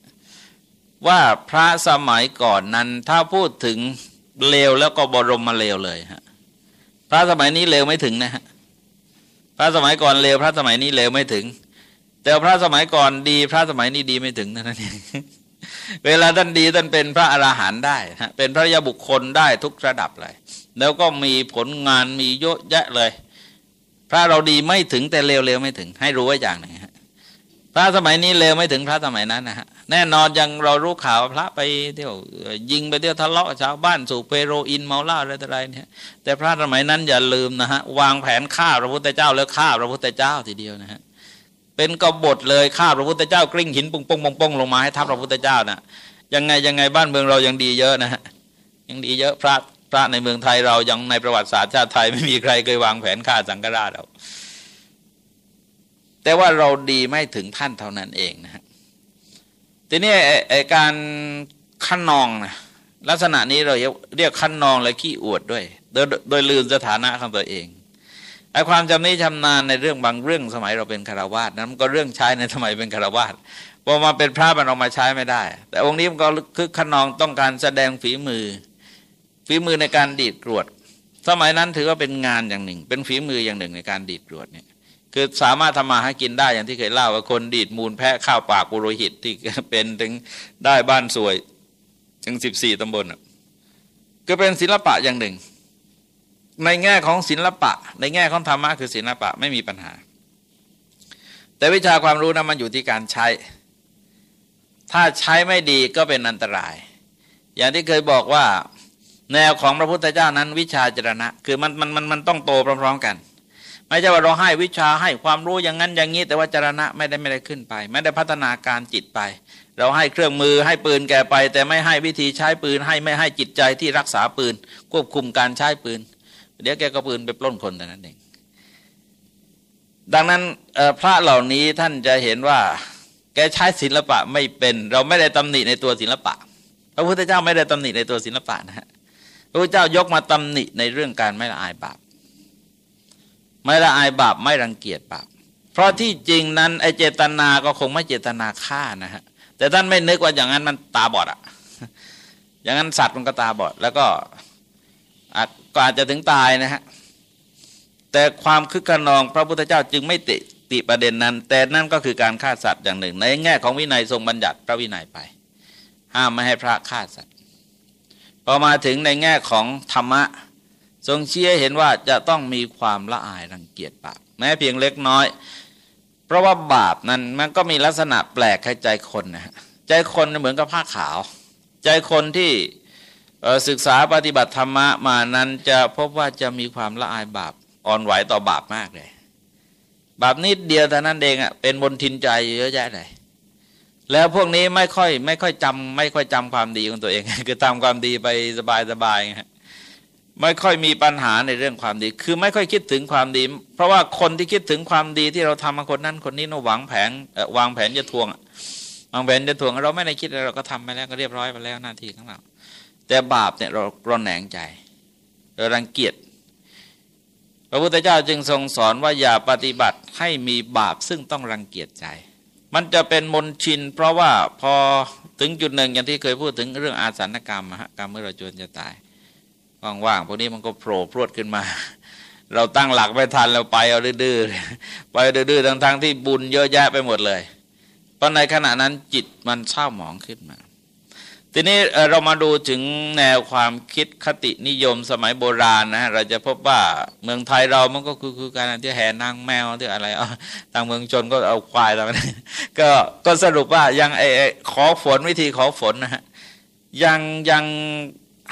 ว่าพระสมัยก่อนนั้น ถ้าพูดถึงเลวแล้วก็บรมมาเลวเลยฮะพระสมัยนี้เลวไม่ถึงนะฮะพระสมัยก่อนเลวพระสมัยนี้เลวไม่ถึง แต่พระสมัยก่อนดี พระสมัยนี้ดีไม่ถึงนั่นเอง เวลาท่านดีท่านเป็นพระอราหันต์ได้เป็นพระยาบุคคลได้ทุกระดับเลย แล้วก็มีผลงานมีเยอะแยะเลย พระเราดีไม่ถึงแต่เลวเร็วไม่ถึง ให้รู้ไว้อย่างหนึ่งฮะพระสมัยนี้เลวไม่ถึงพระสมัยนั้นนะฮะแน่นอนยังเรารู้ข่าวพระไปเที่ยวยิงไปเที่ยวทะเลาะชาวบ้านสูบเปโรอินเมาเหล้าอะไรต่ออะไรเนี่ยแต่พระสมัยนั้นอย่าลืมนะฮะวางแผนฆ่าพระพุทธเจ้าแล้วฆ่าพระพุทธเจ้าทีเดียวนะฮะ เป็นกบฏเลยฆ่าพระพุทธเจ้ากลิ้งหินปุ้งปุ้งปุ้งปงลงมาให้ทับพระพุทธเจ้านะยังไงยังไงบ้านเมืองเรายังดีเยอะนะฮะยังดีเยอะพระพระในเมืองไทยเรายังในประวัติศาสตร์ชาติไทยไม่มีใครเคยวางแผนฆ่าสังฆราชเราแต่ว่าเราดีไม่ถึงท่านเท่านั้นเองนะฮะทีนี้ไอการขันนองนะลักษณะนี้เราเรียกขันนองและขี้อวดด้วย โดยโดยลืมสถานะของตัวเอง ไอ้ความจำนี้ชำนาญในเรื่องบางเรื่องสมัยเราเป็นคารวาสนั้นก็เรื่องใช้ในสมัยเป็นคารวาสพอมาเป็นพระมันออกมาใช้ไม่ได้ แต่องค์นี้มันก็คือขนองต้องการแสดงฝีมือ ฝีมือในการดีดกรวด สมัยนั้นถือว่าเป็นงานอย่างหนึ่ง เป็นฝีมืออย่างหนึ่งในการดีดกรวดเนี่ยคือสามารถทำมาให้กินได้อย่างที่เคยเล่าว่าคนดีดมูลแพะข้าวปากปุโรหิตที่เป็นถึงได้บ้านสวยถึงสิบสี่ตำบลก็เป็นศิลปะอย่างหนึ่ง ในแง่ของศิลปะ ในแง่ของธรรมะคือศิลปะไม่มีปัญหา แต่วิชาความรู้นะมันอยู่ที่การใช้ ถ้าใช้ไม่ดีก็เป็นอันตราย อย่างที่เคยบอกว่าแนวของพระพุทธเจ้านั้น วิชาจรณะ คือมันมันมันมันต้องโตพร้อมๆกัน ไม่ใช่ว่าเราให้วิชาให้ความรู้อย่างนั้นอย่างนี้ แต่ว่าจรณะไม่ได้ไม่ได้ขึ้นไป ไม่ได้พัฒนาการจิตไป เราให้เครื่องมือให้ปืนแก่ไป แต่ไม่ให้วิธีใช้ปืน ให้ไม่ให้จิตใจที่รักษาปืน ควบคุมการใช้ปืน เดี๋ยวแกก็ปืนไปปล้นคนแต่นั้นเองดังนั้นพระเหล่านี้ท่านจะเห็นว่า แกใช้ศิลปะไม่เป็นเราไม่ได้ตำหนิในตัวศิลปะ พระพุทธเจ้าไม่ได้ตำหนิในตัวศิลปะนะฮะพระพุทธเจ้ายกมาตำหนิในเรื่องการไม่ละอายบาปไม่ละอายบาปไม่รังเกียจบาปเพราะที่จริงนั้นไอเจตนาก็คงไม่เจตนาฆ่านะฮะแต่ท่านไม่นึกว่าอย่างนั้นมันตาบอดอะอย่างนั้นสัตว์มันก็ตาบอด แล้วก็อาจ ก็อาจจะถึงตายนะฮะแต่ความคึกขนองพระพุทธเจ้าจึงไม่ติติประเด็นนั้น แต่นั่นก็คือการฆ่าสัตว์อย่างหนึ่ง ในแง่ของวินัยทรงบัญญัติพระวินัยไป ห้ามไม่ให้พระฆ่าสัตว์พอมาถึงในแง่ของธรรมะ ทรงเชี้เห็นว่าจะต้องมีความละอายรังเกียจบาปแม้เพียงเล็กน้อย เพราะว่าบาปนั้นมันก็มีลักษณะแปลกให้ใจคนนะใจคนเหมือนกับผ้าขาว ใจคนที่ ศึกษาปฏิบัติธรรมะมานั้นจะพบว่าจะมีความละอายบาปอ่อนไหวต่อบาปมากเลยบาปนิดเดียวแต่นั้นเองอะเป็นบนทินใจเยอะแยะเลยแล้วพวกนี้ไม่ค่อยไม่ค่อยจำไม่ค่อยจำความดีของตัวเอง คือทำความดีไปสบายสบายไม่ค่อยมีปัญหาในเรื่องความดี คือไม่ค่อยคิดถึงความดี เพราะว่าคนที่คิดถึงความดีที่เราทำมาคนนั้นคนนี้เราหวังแผนวางแผนจะทวงวางแผนจะทวงเราไม่ได้คิดเราก็ทำไปแล้วก็เรียบร้อยไปแล้วหน้าที่ของเรา แต่บาปเนี่ยเราเราแหนงใจเรารังเกียจพระพุทธเจ้าจึงทรงสอนว่าอย่าปฏิบัติให้มีบาปซึ่งต้องรังเกียจใจ มันจะเป็นมนชิน เพราะว่าพอถึงจุดหนึ่งอย่างที่เคยพูดถึงเรื่องอาสนกรรมฮะกรรมเมื่อเราจนจะตายว่างๆพวกนี้มันก็โผล่พรวดขึ้นมา เราตั้งหลักไม่ทันเราไปเอาดื้อๆไปดื้อๆทั้งๆที่บุญเยอะแยะไปหมดเลยเพราะในขณะนั้นจิตมันเศร้าหมองขึ้นมา ทีนี้เรามาดูถึงแนวความคิดคตินิยมสมัยโบราณนะ เราจะพบว่าเมืองไทยเรามันก็คือคือการที่แห่นางแมวที่อะไรเอาทางเมืองชนก็เอาควายอะไรก็ก็สรุปว่ายังไอขอฝนวิธีขอฝนนะฮะยังยัง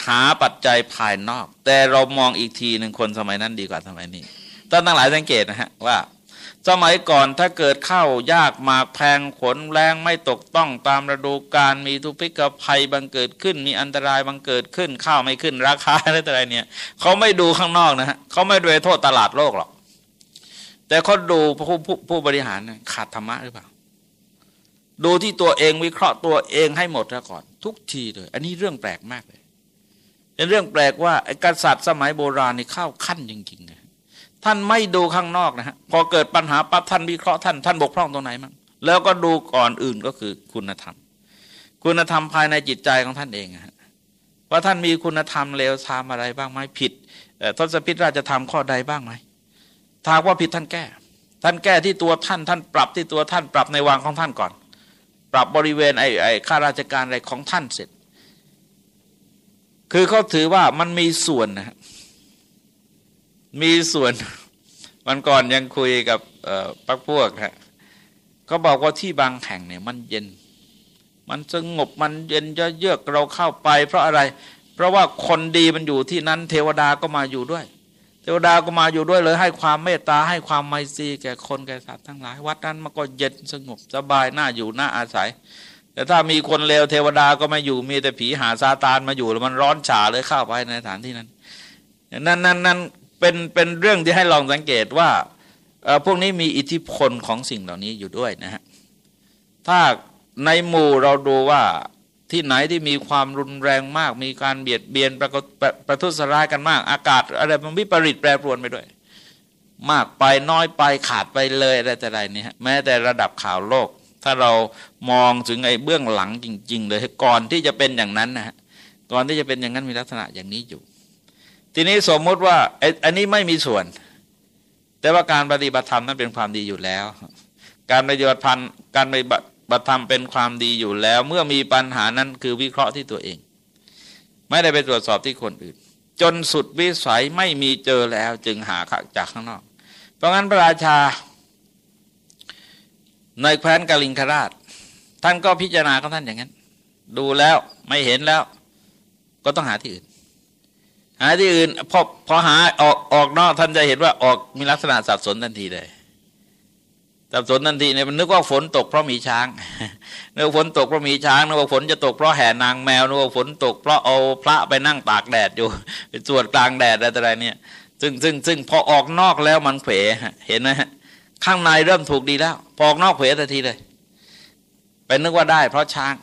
หาปัจจัยภายนอก แต่เรามองอีกทีหนึ่งคนสมัยนั้นดีกว่าสมัยนี้ท่านทั้งหลายสังเกตนะฮะว่า สมัยก่อนถ้าเกิดข้าวยากหมากแพงขนแรงไม่ตกต้องตามฤดูกาลมีทุพพิกภัยบังเกิดขึ้น มีอันตรายบังเกิดขึ้น ข้าวไม่ขึ้นราคาอะไรต่ออะไรเนี่ยเขาไม่ดูข้างนอกนะฮะเขาไม่ดูโทษตลาดโลกหรอก แต่เขาดูผู้ผู้ผู้บริหารขาดธรรมะหรือเปล่า ดูที่ตัวเองวิเคราะห์ตัวเองให้หมดแล้วก่อน ทุกทีเลย อันนี้เรื่องแปลกมากเลยเป็นเรื่องแปลกว่าไอ้กษัตริย์สมัยโบราณนี่เข้าขั้นจริงๆเลย ท่านไม่ดูข้างนอกนะฮะพอเกิดปัญหาปั๊บท่านวิเคราะห์ท่านท่านบกพร่องตรงไหนมั้งแล้วก็ดูก่อนอื่นก็คือคุณธรรม คุณธรรมภายในจิตใจของท่านเองฮะว่าท่านมีคุณธรรมเลวทามอะไรบ้างไหมผิดทศพิธราชธรรมข้อใดบ้างไหมถ้าว่าผิดท่านแก้ ท่านแก้ที่ตัวท่าน ท่านปรับที่ตัวท่านปรับในวังของท่านก่อน ปรับบริเวณไอ้ไอ้ข้าราชการอะไรของท่านเสร็จ คือเขาถือว่ามันมีส่วนนะ มีส่วนวันก่อนยังคุยกับปักพวกฮะเขาบอกว่าที่บางแห่งเนี่ยมันเย็น มันสงบมันเย็นเยือกเราเข้าไป เพราะอะไร เพราะว่าคนดีมันอยู่ที่นั้น เทวดาก็มาอยู่ด้วย เทวดาก็มาอยู่ด้วยเลยให้ความเมตตาให้ความไมตรีแก่คนแก่สัตว์ทั้งหลาย วัดนั้นมันก็เย็นสงบสบายน่าอยู่น่าอาศัย แต่ถ้ามีคนเลวเทวดาก็ไม่อยู่มีแต่ผีหาซาตานมาอยู่แล้วมันร้อนฉาเลยเข้าไปในสถานที่นั้น นั่นนั่นนั่น เป็นเป็นเรื่องที่ให้ลองสังเกตว่าพวกนี้มีอิทธิพลของสิ่งเหล่านี้อยู่ด้วยนะฮะถ้าในหมู่เราดูว่าที่ไหนที่มีความรุนแรงมาก มีการเบียดเบียนประประประทุษร้ายกันมาก อากาศอะไรมันวิปริตแปรปรวนไปด้วย มากไปน้อยไปขาดไปเลยอะไรแต่ไรเนี่ยแม้แต่ระดับข่าวโลก ถ้าเรามองถึงไอ้เบื้องหลังจริง ๆ เลยก่อนที่จะเป็นอย่างนั้นนะฮะก่อนที่จะเป็นอย่างนั้นมีลักษณะอย่างนี้อยู่ ทีนี้สมมติว่าอันนี้ไม่มีส่วน แต่ว่าการปฏิบัติธรรมนั้นเป็นความดีอยู่แล้ว การปฏิบัติพันการปฏิบัติธรรมเป็นความดีอยู่แล้ว เมื่อมีปัญหานั้นคือวิเคราะห์ที่ตัวเอง ไม่ได้ไปตรวจสอบที่คนอื่น จนสุดวิสัยไม่มีเจอแล้ว จึงหาจากข้างนอก เพราะงั้นพระราชา ในแคว้นกาลิงคราช ท่านก็พิจารณาของท่านอย่างนั้น ดูแล้วไม่เห็นแล้ว ก็ต้องหาที่อื่น หาที่อื่นพอพอหาออกออกนอกท่านจะเห็นว่าออกมีลักษณะสับสนทันทีเลยสับสนทันทีเนี่ยมันนึกว่าฝนตกเพราะมีช้างนึกว่าฝนตกเพราะมีช้างนึกว่าฝนจะตกเพราะแห่นางแมวนึกว่าฝนตกเพราะเอาพระไปนั่งตากแดดอยู่ไปสวดกลางแดดอะไรเนี่ย ซึ่งซึ่งซึ่งพอออกนอกแล้วมันเผลเห็นไหมข้างในเริ่มถูกดีแล้ว พอออกนอกเผลทันทีเลยเป็นนึกว่าได้ เพราะช้าง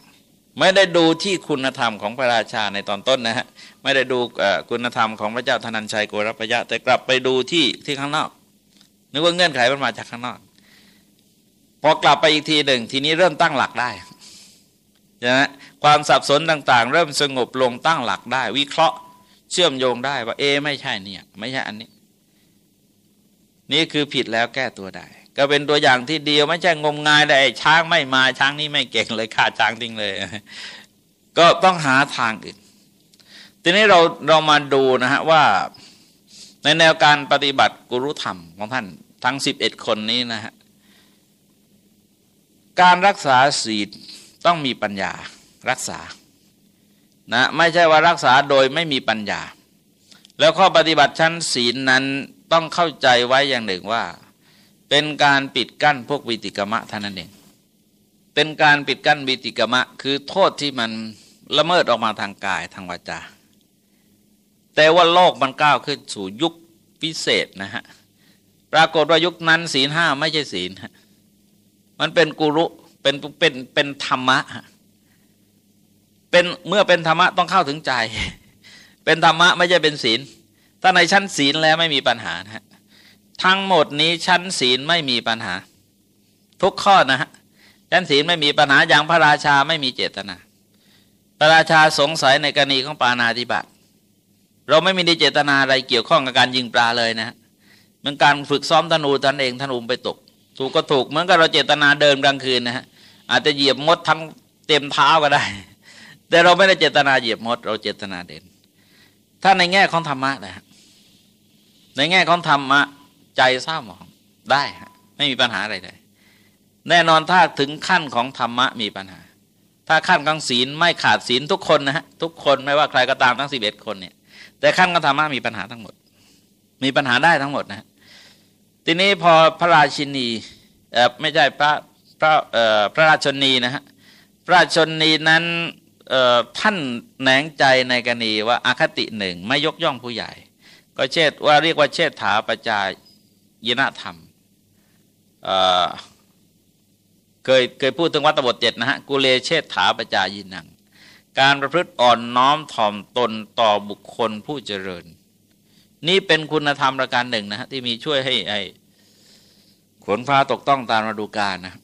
ไม่ได้ดูที่คุณธรรมของพระราชาในตอนต้นนะฮะไม่ได้ดูคุณธรรมของพระเจ้าธนัญชัยโกรพยะ แต่กลับไปดูที่ที่ข้างนอก นึกว่าเงื่อนไขมันมาจากข้างนอก พอกลับไปอีกทีหนึ่ง ทีนี้เริ่มตั้งหลักได้นะความสับสนต่าง ๆ เริ่มสงบลงตั้งหลักได้ วิเคราะห์เชื่อมโยงได้ว่าเอไม่ใช่เนี่ย ไม่ใช่อันนี้ นี่คือผิดแล้วแก้ตัวได้ ก็เป็นตัวอย่างที่เดียวไม่ใช่งมงายได้ช้างไม่มาช้างนี้ไม่เก่งเลยฆ่าช้างทิ้งเลย ก็ต้องหาทางอื่น ทีนี้เราเรามาดูนะฮะว่า ในแนวการปฏิบัติกุรุธรรมของท่านทั้ง 11 คนนี้นะฮะการรักษาศีลต้องมีปัญญารักษานะไม่ใช่ว่ารักษาโดยไม่มีปัญญา แล้วข้อปฏิบัติชั้นศีลนั้นต้องเข้าใจไว้อย่างหนึ่งว่า เป็นการปิดกั้นพวกวิติกมะท่านนั้นเอง เป็นการปิดกั้นวิติกมะ คือโทษที่มันละเมิดออกมาทางกายทางวาจา แต่ว่าโลกมันก้าวขึ้นสู่ยุคพิเศษนะฮะ ปรากฏว่ายุคนั้นศีลห้าไม่ใช่ศีลฮะมันเป็นกุรุเป็นเป็นเป็นธรรมะเป็นเมื่อเป็นธรรมะต้องเข้าถึงใจ เป็นธรรมะไม่ใช่เป็นศีล ถ้าในชั้นศีลแล้วไม่มีปัญหานะฮะ ทั้งหมดนี้ชั้นศีลไม่มีปัญหา ทุกข้อนะฮะชั้นศีลไม่มีปัญหาอย่างพระราชาไม่มีเจตนา พระราชาสงสัยในกรณีของปานาธิบาตเราไม่มีเจตนาอะไรเกี่ยวข้องกับการยิงปลาเลยนะมือนการฝึกซ้อมธนูตนเองธนูไปตก ถูกก็ถูกเหมือนกับเราเจตนาเดินกลางคืนนะฮะอาจจะเหยียบมดทั้งเต็มเท้าก็ได้ แต่เราไม่ได้เจตนาเหยียบมด เราเจตนาเดิน ถ้าในแง่ของธรรมะนะในแง่ของธรรมะ ใจเศร้าหมองได้ฮะไม่มีปัญหาอะไรเลยแน่นอนถ้าถึงขั้นของธรรมะมีปัญหา ถ้าขั้นของศีลไม่ขาดศีลทุกคนนะฮะทุกคนไม่ว่าใครก็ตามทั้งสิบเอ็ดคนเนี่ย แต่ขั้นของธรรมะมีปัญหาทั้งหมด มีปัญหาได้ทั้งหมดนะทีนี้พอพระราชินีเออไม่ใช่พระพระเอ่อพระราชนีนะฮะพระราชนีนั้นเอ่อท่านแหนงใจในกรณีว่าอาคติหนึ่งไม่ยกย่องผู้ใหญ่ ก็เชษว่าเรียกว่าเชษฐาประจาย ยนธรรมเเคยเคยพูดถึงวัตบทเจ็ดนะฮะกุเลเชษฐาประจายินัง การประพฤติอ่อนน้อมถ่อมตนต่อบุคคลผู้เจริญ นี่เป็นคุณธรรมประการหนึ่งนะฮะที่มีช่วยให้ไอ้ขนฟ้าตกต้องตามฤดูกาลนะ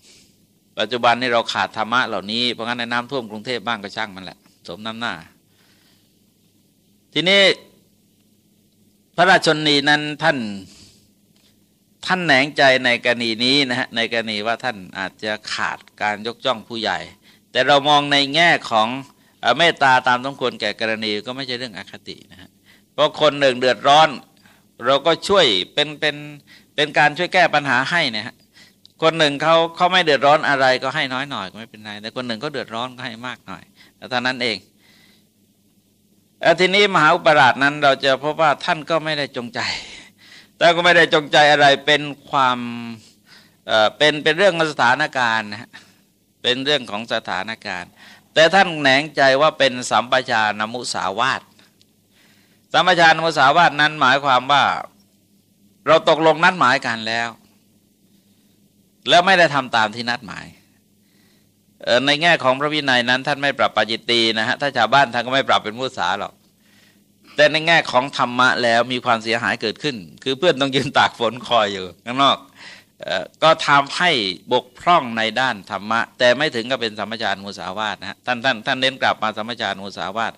ปัจจุบันนี้เราขาดธรรมะเหล่านี้เพราะงั้นในน้ำท่วมกรุงเทพบ้างก็ช่างมันแหละสมน้ำหน้า ทีนี้พระราชนีนั้นท่าน ท่านแหนงใจในกรณีนี้นะฮะในกรณีว่าท่านอาจจะขาดการยกจ้องผู้ใหญ่ แต่เรามองในแง่ของเมตตาตามต้องควรแก่กรณีก็ไม่ใช่เรื่องอคตินะฮะเพราะคนหนึ่งเดือดร้อน เราก็ช่วยเป็นเป็นเป็นการช่วยแก้ปัญหาให้นะฮะคนหนึ่งเขาเขาไม่เดือดร้อนอะไรก็ให้น้อยหน่อยก็ไม่เป็นไรแต่คนหนึ่งเขาเดือดร้อนก็ให้มากหน่อยแต่ท่านั้นเองทีนี้มหาอุปราชนั้นเราจะพบว่าท่านก็ไม่ได้จงใจ แต่ก็ไม่ได้จงใจอะไรเป็นความเป็นเป็นเรื่องสถานการณ์นะเป็นเรื่องของสถานการณ์ แต่ท่านแหนงใจว่าเป็นสัมปชานมุสาวาตสัมปชานมุสาวาตนั้นหมายความว่าเราตกลงนัดหมายกันแล้ว แล้วไม่ได้ทำตามที่นัดหมายในแง่ของพระวินัยนั้น ท่านไม่ปรับปาจิตตีนะฮะถ้าชาวบ้านท่านก็ไม่ปรับเป็นมุสาหรอก แต่ในแง่ของธรรมะแล้วมีความเสียหายเกิดขึ้น คือเพื่อนต้องยืนตากฝนคอยอยู่ข้างนอกก็ทำให้บกพร่องในด้านธรรมะ แต่ไม่ถึงกับเป็นสัมมาจารมุสาวาทนะฮะท่านท่านท่านเน้นกลับมาสัมมาจารมุสาวาท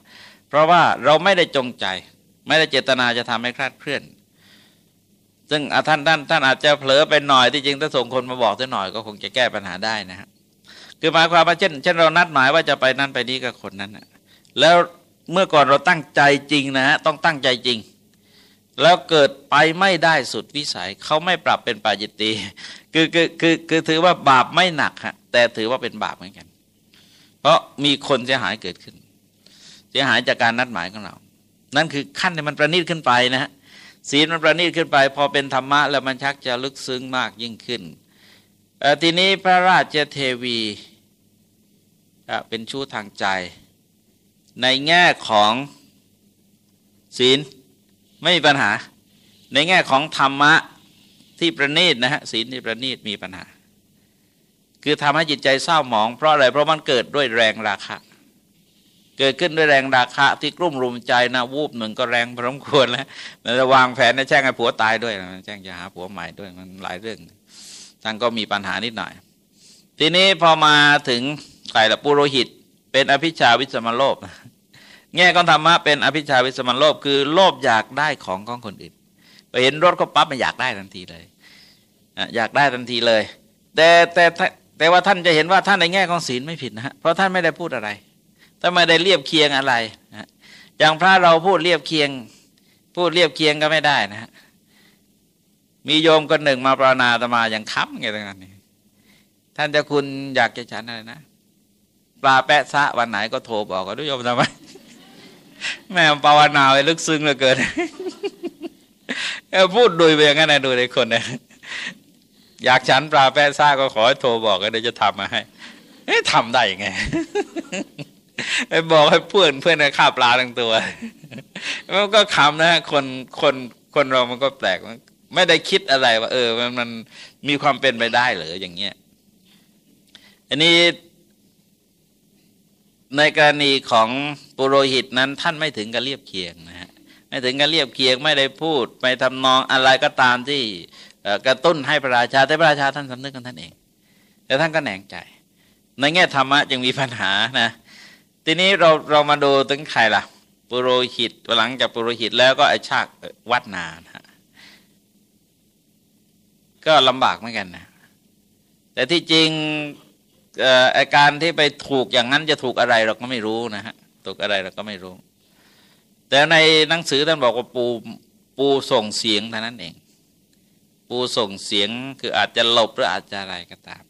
เพราะว่าเราไม่ได้จงใจ ไม่ได้เจตนาจะทำให้คลาดเคลื่อน ซึ่งท่านท่านท่านอาจจะเผลอไปหน่อยที่จริงถ้าส่งคนมาบอกสักหน่อยก็คงจะแก้ปัญหาได้นะฮะคือหมายความว่าเช่นเช่นเรานัดหมายว่าจะไปนั่นไปนี้กับคนนั้นนะแล้ว เมื่อก่อนเราตั้งใจจริงนะฮะต้องตั้งใจจริง แล้วเกิดไปไม่ได้สุดวิสัยเขาไม่ปรับเป็นปาจิตตีคือคือคือคือถือว่าบาปไม่หนักฮะแต่ถือว่าเป็นบาปเหมือนกัน เพราะมีคนเสียหายเกิดขึ้น เสียหายจากการนัดหมายของเรา นั่นคือขั้นที่มันประณีตขึ้นไปนะฮะศีลมันประณีตขึ้นไป พอเป็นธรรมะแล้วมันชักจะลึกซึ้งมากยิ่งขึ้นทีนี้พระราชเทวีเป็นชู้ทางใจ ในแง่ของศีลไม่มีปัญหา ในแง่ของธรรมะที่ประณีตนะฮะศีลที่ประณีตมีปัญหา คือทำให้จิตใจเศร้าหมอง เพราะอะไรเพราะมันเกิดด้วยแรงราคะ เกิดขึ้นด้วยแรงราคะที่กลุ่มรุมใจนะวูบหนึ่งก็แรงพร้อมควรแล้วมันจะวางแผนจะแช่งให้ผัวตายด้วยนะแช่งจะหาผัวใหม่ด้วยมันหลายเรื่องท่านก็มีปัญหานิดหน่อย ทีนี้พอมาถึงใครละปุโรหิต เป็นอภิชาวิสมโลภแง่ของธรรมะเป็นอภิชาวิสมโลภคือโลภอยากได้ของของคนอื่นไปเห็นรถก็ปั๊บมันอยากได้ทันทีเลยอยากได้ทันทีเลย แต่แต่แต่ว่าท่านจะเห็นว่าท่านในแง่ของศีลไม่ผิดนะฮะเพราะท่านไม่ได้พูดอะไรท่านไม่ได้เรียบเคียงอะไรนะอย่างพระเราพูดเรียบเคียง พูดเรียบเคียงก็ไม่ได้นะฮะมีโยมคนหนึ่งมาปรานาตมาอย่างค้ำไงตรงนี้ท่านจะคุณอยากจะฉันอะไรนะ ลาแปะซะวันไหนก็โทรบอกก็ด้วยโยมทำไมแม่ภาวนาไปลึกซึ้งเหลือเกินพูดโดยเบียงนั้นนะดูในคนนะอยากฉันปลาแป้ซ่าก็ขอให้โทรบอกก็เดี๋ยวจะทำมาให้เอ๊ะทำได้ยังไงไปบอกให้เพื่อนเพื่อนฆ่าปลาทั้งตัวมันก็ขำนะคนคนคนเรามันก็แปลกไม่ได้คิดอะไรว่า เออ มันมันมีความเป็นไปได้หรืออย่างเงี้ยอันนี้ ในกรณีของปุโรหิตนั้นท่านไม่ถึงกับเรียบเคียงนะฮะไม่ถึงกับเรียบเคียงไม่ได้พูดไปทำนองอะไรก็ตามที่กระตุ้นให้พระราชาแต่พระราชาท่านสำนึกกันท่านเองแต่ท่านก็แหนงใจ ในแง่ธรรมะจึงมีปัญหานะทีนี้เราเรามาดูถึงใครล่ะปุโรหิตหลังจากปุโรหิตแล้วก็ไอชากวัดนานะก็ลำบากเหมือนกันนะแต่ที่จริง อาการที่ไปถูกอย่างนั้นจะถูกอะไรเราก็ไม่รู้นะฮะถูกอะไรเราก็ไม่รู้ แต่ในหนังสือท่านบอกว่าปูปูส่งเสียงเท่านั้นเอง ปูส่งเสียงคืออาจจะหลบหรืออาจจะอะไรก็ตาม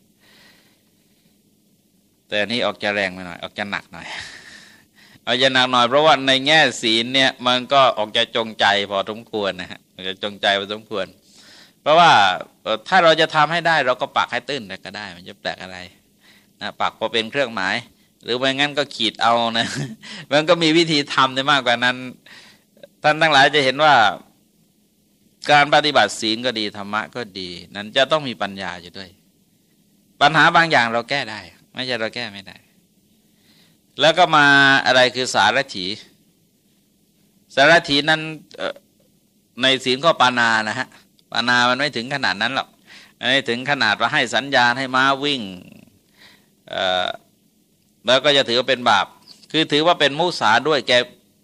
แต่นี้ออกจะแรงไปหน่อย ออกจะหนักหน่อยเอาจะหนักหน่อยเพราะว่าในแง่ศีลเนี่ยมันก็ออกจะจงใจพอสมควรนะฮะจะจงใจพอสมควร เพราะว่าถ้าเราจะทำให้ได้เราก็ปักให้ตื้นก็ได้ มันจะแปลกอะไร ปักพอเป็นเครื่องหมาย หรือไม่งั้นก็ขีดเอานะมันก็มีวิธีทำได้มากกว่านั้น ท่านทั้งหลายจะเห็นว่าการปฏิบัติศีลก็ดีธรรมะก็ดี นั้นจะต้องมีปัญญาอยู่ด้วย ปัญหาบางอย่างเราแก้ได้ ไม่ใช่เราแก้ไม่ได้ แล้วก็มาอะไรคือสารถี สารถีนั้นในศีลก็ปานานะฮะปานามันไม่ถึงขนาดนั้นหรอกไม่ถึงขนาดว่าให้สัญญาณให้ม้าวิ่ง แล้วก็จะถือว่าเป็นบาป คือถือว่าเป็นมุสาด้วยแก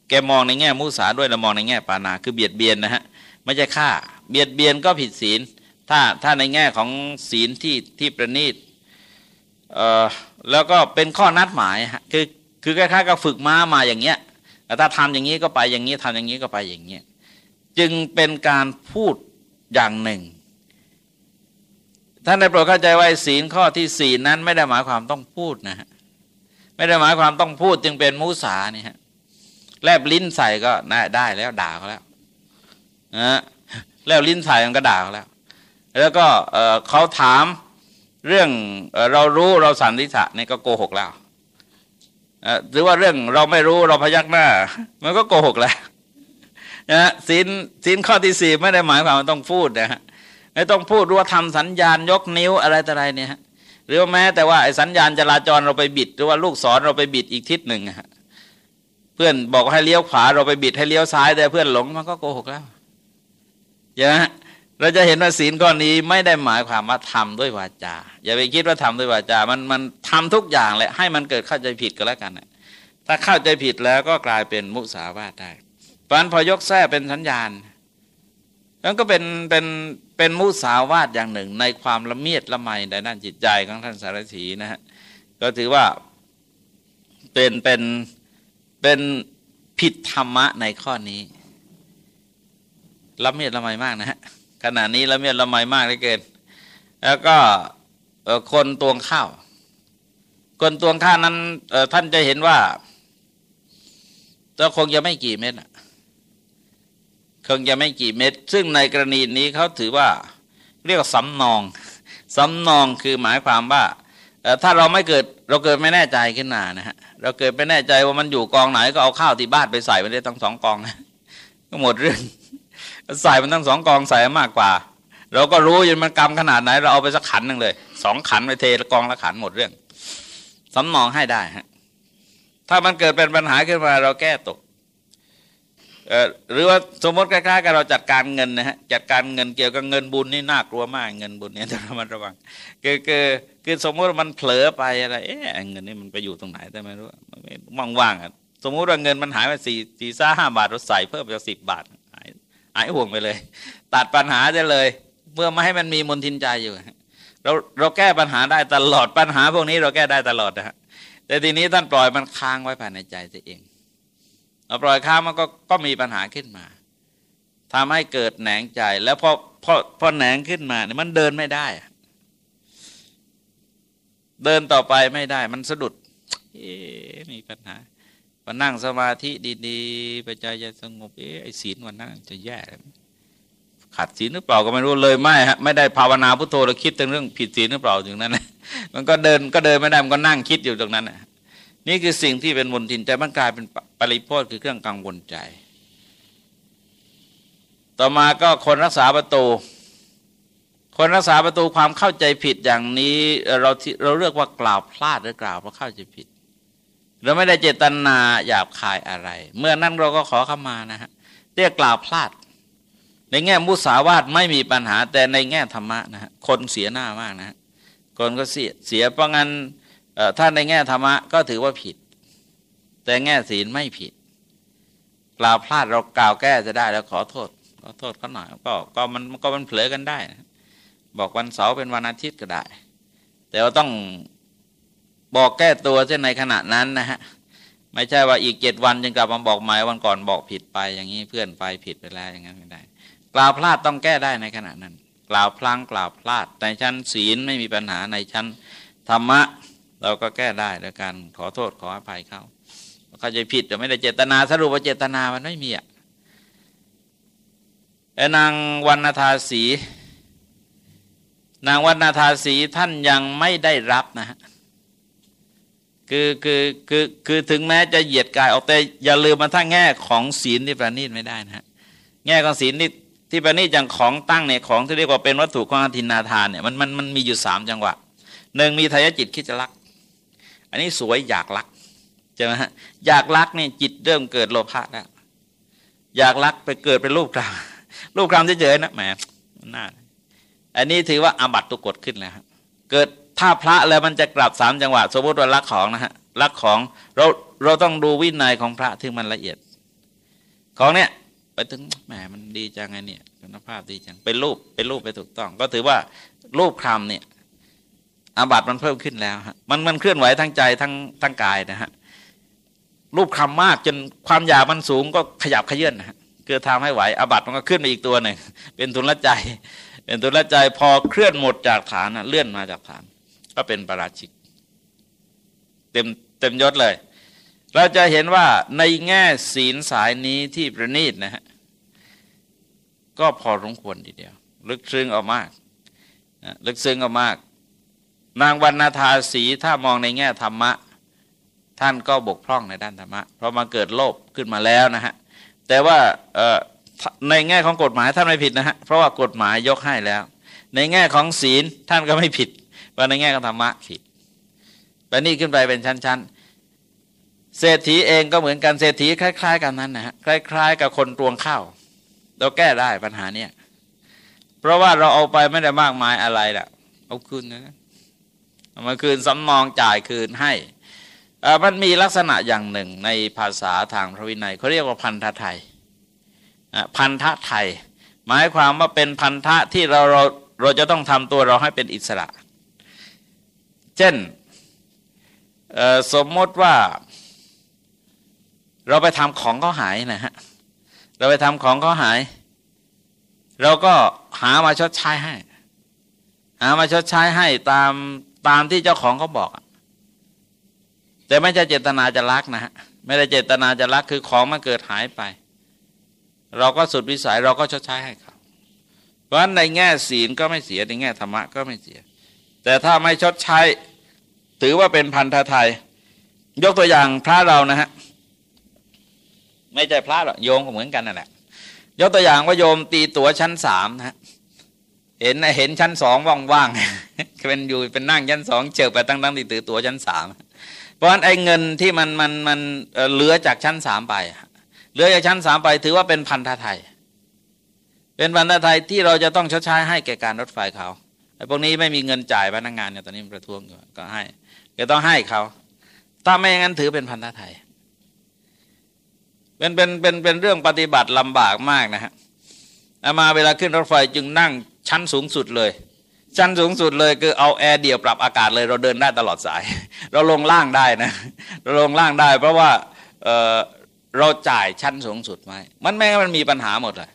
แกมองในแง่มุสาด้วยแล้วมองในแง่ปานาคือเบียดเบียนนะฮะไม่ใช่ฆ่า เบียดเบียนก็ผิดศีล ถ้าถ้าในแง่ของศีลที่ที่ประณีตแล้วก็เป็นข้อนัดหมายฮะคือคือคล้ายๆกับฝึกม้ามาอย่างเงี้ยถ้าทำอย่างนี้ก็ไปอย่างนี้ทำอย่างนี้ก็ไปอย่างเงี้ยจึงเป็นการพูดอย่างหนึ่ง ท่านได้โปรดเข้าใจว่าศีลข้อที่สี่นั้นไม่ได้หมายความต้องพูดนะฮะไม่ได้หมายความต้องพูดจึงเป็นมุสานี่ฮะแลบลิ้นใส่ก็ได้แล้วด่าเขาแล้วนะแล้วลิ้นใส่มันก็ด่าเขาแล้ว แล้วก็เขาถามเรื่องเรารู้เราสันนิษฐานนี่ก็โกหกแล้วหรือว่าเรื่องเราไม่รู้เราพยักหน้า มันก็โกหกแล้วนะศีลศีลข้อที่สี่ไม่ได้หมายความว่าต้องพูดนะฮะ ไม่ต้องพูดว่าทำสัญญาณยกนิ้วอะไรต่ออะไรเนี่ยฮะหรือว่าแม้แต่ว่าไอ้สัญญาณจราจรเราไปบิด หรือว่าลูกศรเราไปบิดอีกทิศหนึ่งฮะเพื่อนบอกให้เลี้ยวขวาเราไปบิดให้เลี้ยวซ้าย แต่เพื่อนหลงมันก็โกหกแล้วอย่าเราจะเห็นว่าศีลก้อนนี้ไม่ได้หมายความว่าทำด้วยวาจา อย่าไปคิดว่าทำด้วยวาจา มันมันทำทุกอย่างเลยให้มันเกิดเข้าใจผิดก็แล้วกันถ้าเข้าใจผิดแล้วก็กลายเป็นมุสาวาทได้ปันพอยกแท้เป็นสัญญาณ นั่นก็เป็นเป็นเป็นมุสาวาทอย่างหนึ่ง ในความละเมียดละไมในด้านจิตใจของท่านสารถีนะฮะก็ถือว่าเป็นเป็นเป็นผิดธรรมะในข้อนี้ละเมียดละไมมากนะฮะขณะนี้ละเมียดละไมมากเหลือเกินแล้วก็คนตวงข้าว คนตวงข้าวนั้นท่านจะเห็นว่าจะคงจะไม่กี่เม็ด คงจะไม่กี่เม็ด ซึ่งในกรณีนี้เขาถือว่าเรียกว่าสำนองสำนองคือหมายความว่าถ้าเราไม่เกิดเราเกิดไม่แน่ใจขึ้นมานะฮะเราเกิดไม่แน่ใจว่ามันอยู่กองไหนก็เอาข้าวที่บ้านไปใส่ไปได้ทั้งสองกองก็หมดเรื่องใส่มันทั้งสองกองใส่มากกว่า เราก็รู้ยันมันกำขนาดไหน เราเอาไปสักขันหนึ่งเลยสองขันไปเทละกองละขันหมดเรื่องสำนองให้ได้ฮะถ้ามันเกิดเป็นปัญหาขึ้นมาเราแก้ตก หรือว่าสมมติใกล้ายๆกับเราจัดการเงินนะฮะจัดการเงินเกี่ยวกับเงินบุญนี่น่ากลัวมากเงินบุญเนี่ยต้องระมัดระวังคือคือคือสมมติมันเผลอไปอะไรเอ๊ะเงินนี่มันไปอยู่ตรงไหนแต่ไม่รู้ว่างๆอะสมมุติว่าเงินมันหายไปสี่สี่ซ่าห้าบาทเราใส่เพิ่มจากสิบบาทหายหายห่วงไปเลย ตัดปัญหาได้เลย เพื่อไม่ให้มันมีมนทินใจอยู่เราเราแก้ปัญหาได้ตลอดปัญหาพวกนี้เราแก้ได้ตลอดนะฮะแต่ทีนี้ท่านปล่อยมันค้างไว้ภายในใจตัวเอง ปล่อยค้างมันก็ก็มีปัญหาขึ้นมาทำให้เกิดแหนงใจแล้วพอพอพอแหนงขึ้นมาเนี่ยมันเดินไม่ได้ เดินต่อไปไม่ได้ มันสะดุดมีปัญหาพอนั่งสมาธิดีๆไปใจจะสงบเอ๊ไอ้ศีลวันนั้นจะแย่ขัดศีลหรือเปล่าก็ไม่รู้เลยไม่ฮะไม่ได้ภาวนาพุทโธแล้วคิดถึงเรื่องผิดศีลหรือเปล่าอย่างนั้นนะมันก็เดินก็เดินไม่ได้มันก็นั่งคิดอยู่ตรงนั้นนี่ นี่คือสิ่งที่เป็นมนทินใจมันกลายเป็นปริโภคคือเครื่องกังวลใจ ต่อมาก็คนรักษาประตู คนรักษาประตูความเข้าใจผิดอย่างนี้เราเราเรียกว่ากล่าวพลาดหรือกล่าวเพราะเข้าใจผิด เราไม่ได้เจตนาหยาบคายอะไร เมื่อนั้นเราก็ขอเข้ามานะฮะเรียกกล่าวพลาด ในแง่มุสาวาทไม่มีปัญหาแต่ในแง่ธรรมะนะฮะคนเสียหน้ามากนะฮะคนก็เสียเสียเพราะงั้น ถ้าในแง่ธรรมะก็ถือว่าผิด แต่แง่ศีลไม่ผิด กล่าวพลาดเรากล่าวแก้จะได้แล้วขอโทษ ขอโทษเขาหน่อยก็ก็มันก็มันเผลอกันได้ บอกวันเสาร์เป็นวันอาทิตย์ก็ได้ แต่ว่าต้องบอกแก้ตัวเช่นในขณะนั้นนะฮะไม่ใช่ว่าอีกเจ็ดวันจึงกลับมาบอกใหม่วันก่อนบอกผิดไป อย่างนี้เพื่อนไปผิดไปแล้วอย่างนั้นไม่ได้ กล่าวพลาดต้องแก้ได้ในขณะนั้น กล่าวพลังกล่าวพลาดในชั้นศีลไม่มีปัญหาในชั้นธรรมะ เราก็แก้ได้โดยการขอโทษขออภัยเขาเขาจะผิดแต่ไม่ได้เจตนาสรุปว่าเจตนามันไม่มีอะนางวรรณธาสี นางวรรณธาสีท่านยังไม่ได้รับนะฮะคือคือคือคือถึงแม้จะเหยียดกายออกแต่อย่าลืมมาทั้งแง่ของศีลที่ประณีตไม่ได้นะฮะแง่ของศีลนี่ที่ประณีตอย่างของตั้งเนี่ยของที่เรียกว่าเป็นวัตถุของอธินาทานเนี่ยมันมันมันมีอยู่สามจังหวะหนึ่งมีทายจิตคิดจะรัก อันนี้สวยอยากรักใช่ไหมฮะอยากรักเนี่ยจิตเริ่มเกิดโลภะแล้วอยากรักไปเกิดเป็นรูปกลางรูปคำเฉยๆนะแหมน่าอันนี้ถือว่าอาบัตตุกฎขึ้นแล้วเกิดถ้าพระแล้วมันจะกลับสามจังหวะสมมติว่ารักของนะฮะรักของเราเราต้องดูวินัยของพระที่มันละเอียด ของเนี้ยไปถึงแหมมันดีจังไงเนี่ยคุณภาพดีจังเป็นรูปเป็นรูปไปถูกต้อง ก็ถือว่ารูปคำเนี่ย อาบัตมันเพิ่มขึ้นแล้วฮะมันมันเคลื่อนไหวทั้งใจทั้งทั้งกายนะฮะรูปคำมากจนความอยากมันสูงก็ขยับขยื่นนะฮะคือทำให้ไหวอาบัตมันก็ขึ้นไปอีกตัวหนึ่งเป็นทุนละใจ เป็นทุนละใจพอเคลื่อนหมดจากฐานะเลื่อนมาจากฐาน ก็เป็นประราชิก เต็มเต็มยศเลย เราจะเห็นว่าในแง่ศีลสายนี้ที่ประณีตนะฮะก็พอสมควรทีเดียว ลึกซึ้งออกมากลึกซึ้งออกมาก นางวรรณธาสีถ้ามองในแง่ธรรมะ ท่านก็บกพร่องในด้านธรรมะ เพราะมาเกิดโลภขึ้นมาแล้วนะฮะ แต่ว่าในแง่ของกฎหมายท่านไม่ผิดนะฮะ เพราะว่ากฎหมายยกให้แล้ว ในแง่ของศีลท่านก็ไม่ผิดว่าในแง่ของธรรมะผิดแต่นี่ขึ้นไปเป็นชั้นๆ เศรษฐีเองก็เหมือนกันเศรษฐีคล้าย ๆ กันนั้นนะฮะคล้าย ๆ กับคนตวงข้าวเราแก้ได้ปัญหาเนี้ยเพราะว่าเราเอาไปไม่ได้มากมายอะไรแหละเอาคืนนะ เอามาคืนสำนองจ่ายคืนให้มันมีลักษณะอย่างหนึ่งในภาษาทางพระวินัยเขาเรียกว่าพันธะไทยพันธะไทย หมายความว่าเป็นพันธะที่เราเราเราจะต้องทำตัวเราให้เป็นอิสระ เช่นสมมติว่า เราไปทำของเขาหายนะฮะเราไปทำของเขาหาย เราก็หามาชดใช้ให้ หามาชดใช้ให้ตาม ตามที่เจ้าของเขาบอก แต่ไม่ใช่เจตนาจะรักนะฮะไม่ได้เจตนาจะรักคือของมันเกิดหายไป เราก็สุดวิสัยเราก็ชดใช้ให้เขาเพราะฉะนั้นในแง่ศีลก็ไม่เสียในแง่ธรรมะก็ไม่เสีย แต่ถ้าไม่ชดใช้ ถือว่าเป็นพันธะไทย ยกตัวอย่างพระเรานะฮะไม่ใช่พระหรอกโยมก็เหมือนกันนั่นแหละยกตัวอย่างว่าโยมตีตั๋วชั้นสามนะฮะ เห็นเห็นชั้นสองว่างๆเป็นอยู่เป็นนั่งชั้นสองเจอไปตั้งตั้งตีตือตัวชั้นสามเพราะฉะนั้นไอ้เงินที่มันมันมันเหลือจากชั้นสามไปเหลือจากชั้นสามไปถือว่าเป็นพันธะไทย เป็นพันธะไทยที่เราจะต้องชดใช้ให้แก่การรถไฟเขาไอ้พวกนี้ไม่มีเงินจ่ายพนักงานเนี่ยตอนนี้ประท้วงอยู่ก็ให้ก็ต้องให้เขาถ้าไม่อย่างนั้นถือเป็นพันธะไทยเป็นเป็นเป็นเป็นเรื่องปฏิบัติลำบากมากนะฮะ มาเวลาขึ้นรถไฟจึงนั่งชั้นสูงสุดเลย ชั้นสูงสุดเลยคือเอาแอร์เดี่ยวปรับอากาศเลย เราเดินได้ตลอดสาย เราลงล่างได้นะเราลงล่างได้ เพราะว่าเเราจ่ายชั้นสูงสุดไหมมันแม้มันมีปัญหาหมดเลย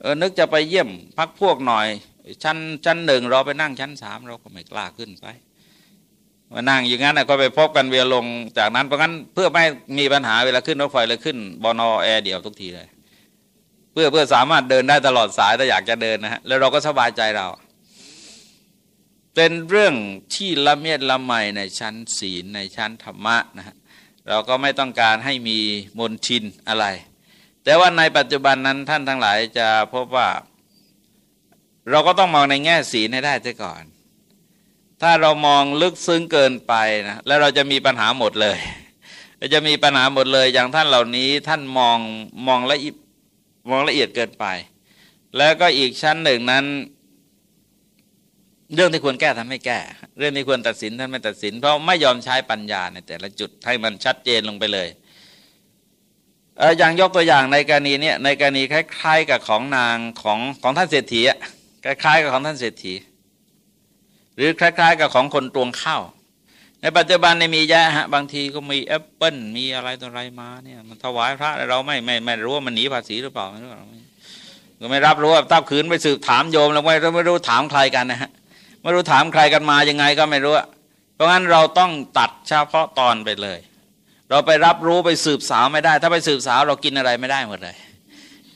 เออนึกจะไปเยี่ยมพักพวกหน่อย ชั้นชั้นหนึ่งเราไปนั่งชั้นสามเราก็ไม่กล้าขึ้นไปมานั่งอย่างนั้นก็ไปพบกันเวลาลงจากนั้นเพราะงั้นเพื่อไม่มีปัญหาเวลาขึ้นรถไฟเลยขึ้นบอนอแอร์เดี่ยวทุกทีเลย เพื่อเพื่อสามารถเดินได้ตลอดสายถ้าอยากจะเดินนะฮะแล้วเราก็สบายใจเรา เป็นเรื่องที่ละเมียดละไมในชั้นศีลในชั้นธรรมะนะฮะเราก็ไม่ต้องการให้มีมนชินอะไร แต่ว่าในปัจจุบันนั้นท่านทั้งหลายจะพบว่า เราก็ต้องมองในแง่ศีลให้ได้ซะก่อน ถ้าเรามองลึกซึ้งเกินไปนะแล้วเราจะมีปัญหาหมดเลยเราจะมีปัญหาหมดเลยอย่างท่านเหล่านี้ท่านมองมองละอียด มองละเอียดเกินไป แล้วก็อีกชั้นหนึ่งนั้น เรื่องที่ควรแก้ท่านไม่แก้ เรื่องที่ควรตัดสินท่านไม่ตัดสิน เพราะไม่ยอมใช้ปัญญาในแต่ละจุดให้มันชัดเจนลงไปเลยอย่างยกตัวอย่างในกรณีเนี้ในกรณีคล้าย ๆ กับของนางของของท่านเศรษฐีคล้ายๆกับของท่านเศรษฐี หรือคล้าย ๆ กับของคนตวงข้าว ในปัจจุบันในมีแย่ฮะบางทีก็มีแอปเปิลมีอะไรตัวอะไรมาเนี่ยมันถวายพระเราไม่ไม่ไม่รู้ว่ามันหนีภาษีหรือเปล่าไม่รู้ก็ไม่รับรู้ว่าถ้าขืนไปสืบถามโยมแล้วไม่ไม่รู้ถามใครกันนะฮะไม่รู้ถามใครกันมายังไงก็ไม่รู้ เพราะงั้นเราต้องตัดเฉพาะตอนไปเลย เราไปรับรู้ไปสืบสาวไม่ได้ ถ้าไปสืบสาวเรากินอะไรไม่ได้หมดเลย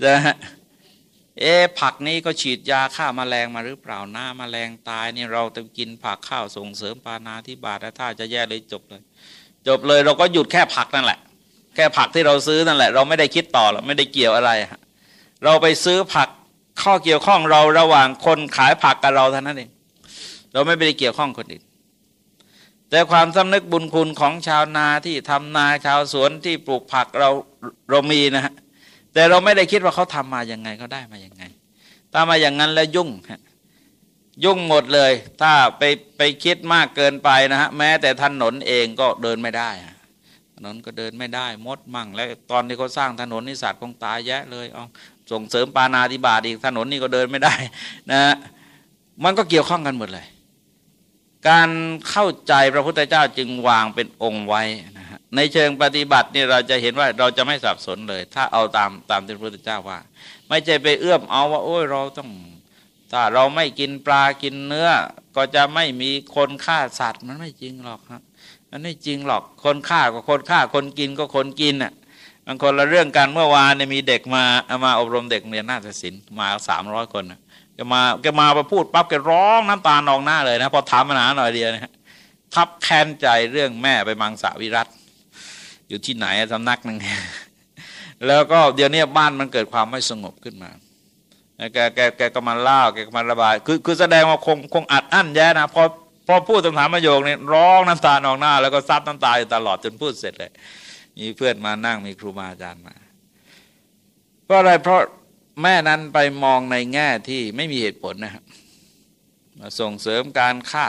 นะ เอ๊ผักนี้ก็ฉีดยาฆ่ามาแมลงมาหรือเปล่าหน้ามาแมลงตายนี่เราจะกินผักข้าวส่งเสริมปานาที่บาทถ้าจะแย่เลยจบเลย จบเลยเราก็หยุดแค่ผักนั่นแหละ แค่ผักที่เราซื้อนั่นแหละ เราไม่ได้คิดต่อเราไม่ได้เกี่ยวอะไร เราไปซื้อผักข้อเกี่ยวข้องเราระหว่างคนขายผักกับเราเท่านั้นเองเราไม่ได้เกี่ยวข้องคนอื่นแต่ความสำนึกบุญคุณของชาวนาที่ทำนาชาวสวนที่ปลูกผักเราเรามีนะฮะ แต่เราไม่ได้คิดว่าเขาทำมาอย่างไงเขาได้มาอย่างไงถ้ามาอย่างนั้นแล้วยุ่งฮะยุ่งหมดเลย ถ้าไปไปคิดมากเกินไปนะฮะแม้แต่ถนนเองก็เดินไม่ได้ถนนก็เดินไม่ได้มดมั่ง แล้วตอนที่เขาสร้างถนนนี่สัตว์คงตายแยะเลยเอาส่งเสริมปานาธิบาตอีกถนนนี่ก็เดินไม่ได้นะมันก็เกี่ยวข้องกันหมดเลย การเข้าใจพระพุทธเจ้าจึงวางเป็นองค์ไว้นะ ในเชิงปฏิบัตินี่เราจะเห็นว่าเราจะไม่สับสนเลย ถ้าเอาตามตามที่พระพุทธเจ้าว่า ไม่ใช่ไปเอื้อมเอาว่า โอ้ยเราต้อง ถ้าเราไม่กินปลากินเนื้อ ก็จะไม่มีคนฆ่าสัตว์มันไม่จริงหรอกครับมันไม่จริงหรอกคนฆ่าก็คนฆ่าคนกินก็คนกินอะมันคนละเรื่องกันเมื่อวานเนี่ยมีเด็กมามาอบรมเด็กเรียนนาฏศิลป์มาสามร้อยคนนะแกมาแกมาไปพูดปั๊บแกร้องน้ำตานองหน้าเลยนะพอถามปัญหาหน่อยเดียวนะทับแค้นใจเรื่องแม่ไปมังสวิรัต อยู่ที่ไหนสำนักหนึ่งแล้วก็เดี๋ยวนี้บ้านมันเกิดความไม่สงบขึ้นมาแกแกแกก็มาเล่าแกก็มาระบาย คือคือแสดงว่าคงคงอัดอั้นแย่นะพอพอพูดคำถามประโยคนี้ร้องน้ำตานองหน้า แล้วก็ซับน้ำตาอยู่ตลอดจนพูดเสร็จเลย มีเพื่อนมานั่งมีครูบาอาจารย์มาเพราะอะไรเพราะแม่นั้นไปมองในแง่ที่ไม่มีเหตุผลนะครับมาส่งเสริมการฆ่า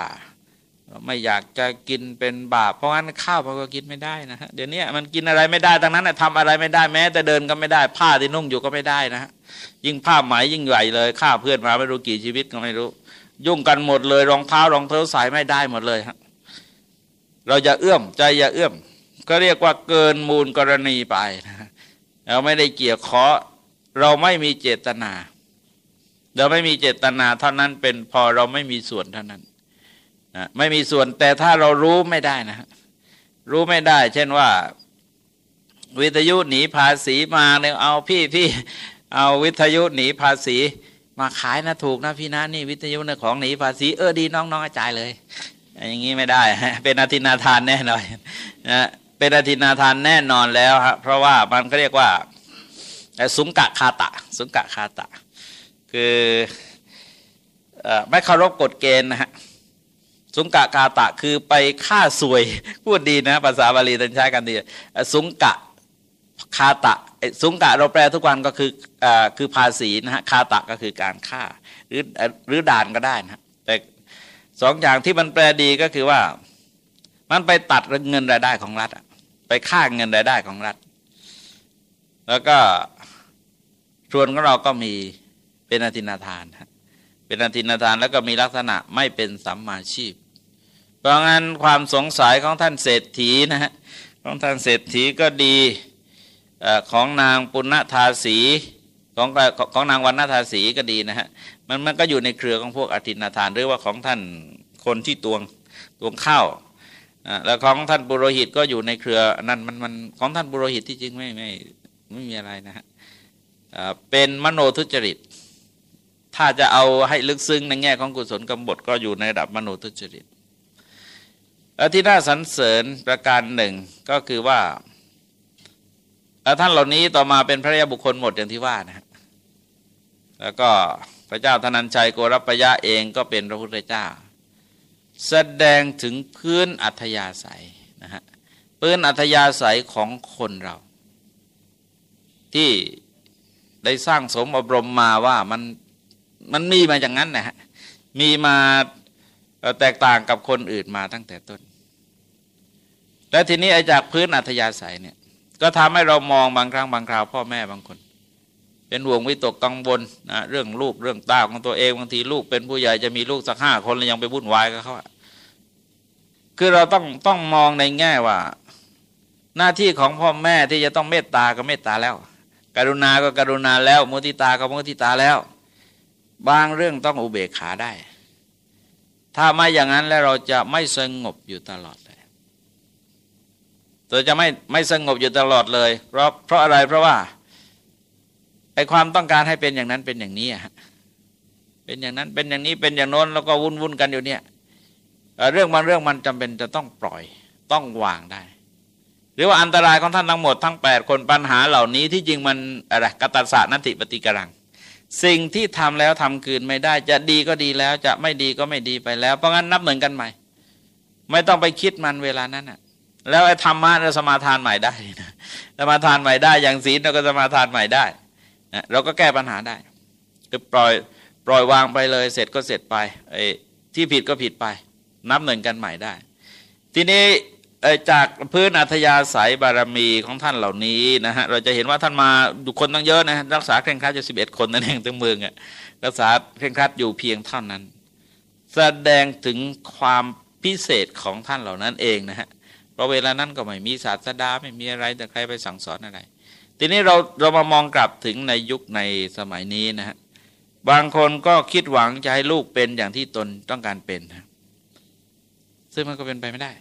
ไม่อยากจะกินเป็นบาปเพราะงั้นข้าวมันก็กินไม่ได้นะฮะเดี๋ยวนี้มันกินอะไรไม่ได้ดังนั้นทำอะไรไม่ได้แม้ แต่เดินก็ไม่ได้ ผ้าที่นุ่งอยู่ก็ไม่ได้นะฮะยิ่งผ้าไหมยิ่งใหญ่เลยฆ่าเพื่อนมาไม่รู้กี่ชีวิตก็ไม่รู้ ยุ่งกันหมดเลยรองเท้ารองเท้าใส่ไม่ได้หมดเลยฮะเราจะเอื้อมใจอย่าเอื้อม ก็เรียกว่าเกินมูลกรณีไปนะเราไม่ได้เกี่ยวข้อเราไม่มีเจตนา เราไม่มีเจตนาเท่านั้นเป็นพอเราไม่มีส่วนเท่านั้น นะไม่มีส่วนแต่ถ้าเรารู้ไม่ได้นะรู้ไม่ได้ เช่นว่า วิทยุหนีภาษีมาเนี่ยเอาพี่พี่เอาวิทยุหนีภาษีมาขายนะถูกนะพี่นะนี่วิทยุนะของหนีภาษีเออดีน้องๆกระจายเลย อย่างนี้ไม่ได้ เป็นอาทินาทานแน่นอนนะเป็นอาทินาทานแน่นอนแล้วครับเพราะว่ามันก็เรียกว่าสุงกะคาตะ สุงกะคาตะ คือไม่เคารพกฎเกณฑ์นะฮะ สุงกะคาตะคือไปฆ่าสวย พูดดีนะ ภาษาบาลีท่านใช้กันดีสุงกะคาตะสุงกะเราแปลทุกวันก็คืออคือภาษีนะฮะคาตะก็คือการฆ่า หรือหรือด่านก็ได้นะแต่สองอย่างที่มันแปลดีก็คือว่า มันไปตัดเงินรายได้ของรัฐไปฆ่าเงินรายได้ของรัฐ แล้วก็ส่วนของเราก็มีเป็นอธินาทาน เป็นอธินาทานแล้วก็มีลักษณะไม่เป็นสัมมาชีพ เพราะงั้นความสงสัยของท่านเศรษฐีนะฮะของท่านเศรษฐีก็ดีของนางปุณณธาสีของของนางวันณธาสีก็ดีนะฮะมันมันก็อยู่ในเครือของพวกอธินาทานหรือว่าของท่านคนที่ตวงตวงข้าวแล้วของท่านบุโรหิตก็อยู่ในเครือนั่นมันมันของท่านบุโรหิตที่จริงไม่ไม่ไม่มีอะไรนะฮะเป็นมโนทุจริต ถ้าจะเอาให้ลึกซึ้งในแง่ของกุศลกรรมบทก็อยู่ในระดับมโนทุจริต และที่น่าสรรเสริญประการหนึ่งก็คือว่าแล้วท่านเหล่านี้ต่อมาเป็นพระยาบุคคลหมดอย่างที่ว่านะฮะแล้วก็พระเจ้าธนัญชัยโกรพยะเองก็เป็นพระพุทธเจ้า แสดงถึงพื้นอัธยาศัยนะฮะพื้นอัธยาศัยของคนเรา ที่ได้สร้างสมอบรมมาว่ามันมันมีมาอย่างนั้นนะฮะมีมา แตกต่างกับคนอื่นมาตั้งแต่ต้น และทีนี้ไอ้จากพื้นอัธยาศัยเนี่ยก็ทำให้เรามองบางครั้งบางคราวพ่อแม่บางคน เป็นห่วงวิตกกังวลนะเรื่องลูกเรื่องต้าของตัวเองบางทีลูกเป็นผู้ใหญ่จะมีลูกสักห้าคนแล้วยังไปวุ่นวายกับเขาคือเราต้องต้องมองในแง่ว่า หน้าที่ของพ่อแม่ที่จะต้องเมตตาก็เมตตาแล้ว กรุณาก็กรุณาแล้วมุทิตาก็มุทิตาแล้ว บางเรื่องต้องอุเบกขาได้ ถ้าไม่อย่างนั้นแล้วเราจะไม่สงบอยู่ตลอดตัวจะไม่ไม่สงบอยู่ตลอดเลย เพราะเพราะอะไรเพราะว่าไอความต้องการให้เป็นอย่างนั้นเป็นอย่างนี้อะเป็นอย่างนั้นเป็นอย่างนี้เป็นอย่างโน้นแล้วก็วุ่นวุ่นกันอยู่เนี่ยเรื่องบางเรื่องมันจำเป็นจะต้องปล่อยต้องวางได้ หรือว่าอันตรายของท่านทั้งหมดทั้ง 8 คนปัญหาเหล่านี้ที่จริงมันอะไรกตัสสะนัตติปฏิกรัง สิ่งที่ทำแล้วทำคืนไม่ได้ จะดีก็ดีแล้วจะไม่ดีก็ไม่ดีไปแล้ว เพราะงั้นนับเหมือนกันใหม่ ไม่ต้องไปคิดมันเวลานั้นอะ แล้วไอ้ธรรมะเราสมาทานใหม่ได้นะสมาทานใหม่ได้ อย่างศีลเราก็สมาทานใหม่ได้นะเราก็แก้ปัญหาได้คือปล่อยปล่อยวางไปเลย เสร็จก็เสร็จไปไอ้ที่ผิดก็ผิดไป นับหนึ่งกันใหม่ได้ ทีนี้ จากพื้นอัธยาศัยบารมีของท่านเหล่านี้นะฮะเราจะเห็นว่าท่านมาดูคนตั้งเยอะนะรักษาเคร่งครัดจะสิบเอ็ดคนนั่นเองทั้งเมืองอะรักษาเคร่งครัดอยู่เพียงเท่านั้น แสดงถึงความพิเศษของท่านเหล่านั้นเองนะฮะเพราะเวลานั้นก็ไม่มีศาสดาไม่มีอะไรแต่ใครไปสั่งสอนอะไร ทีนี้เราเรามามองกลับถึงในยุคในสมัยนี้นะฮะบางคนก็คิดหวังจะให้ลูกเป็นอย่างที่ตนต้องการเป็นนะซึ่งมันก็เป็นไปไม่ได้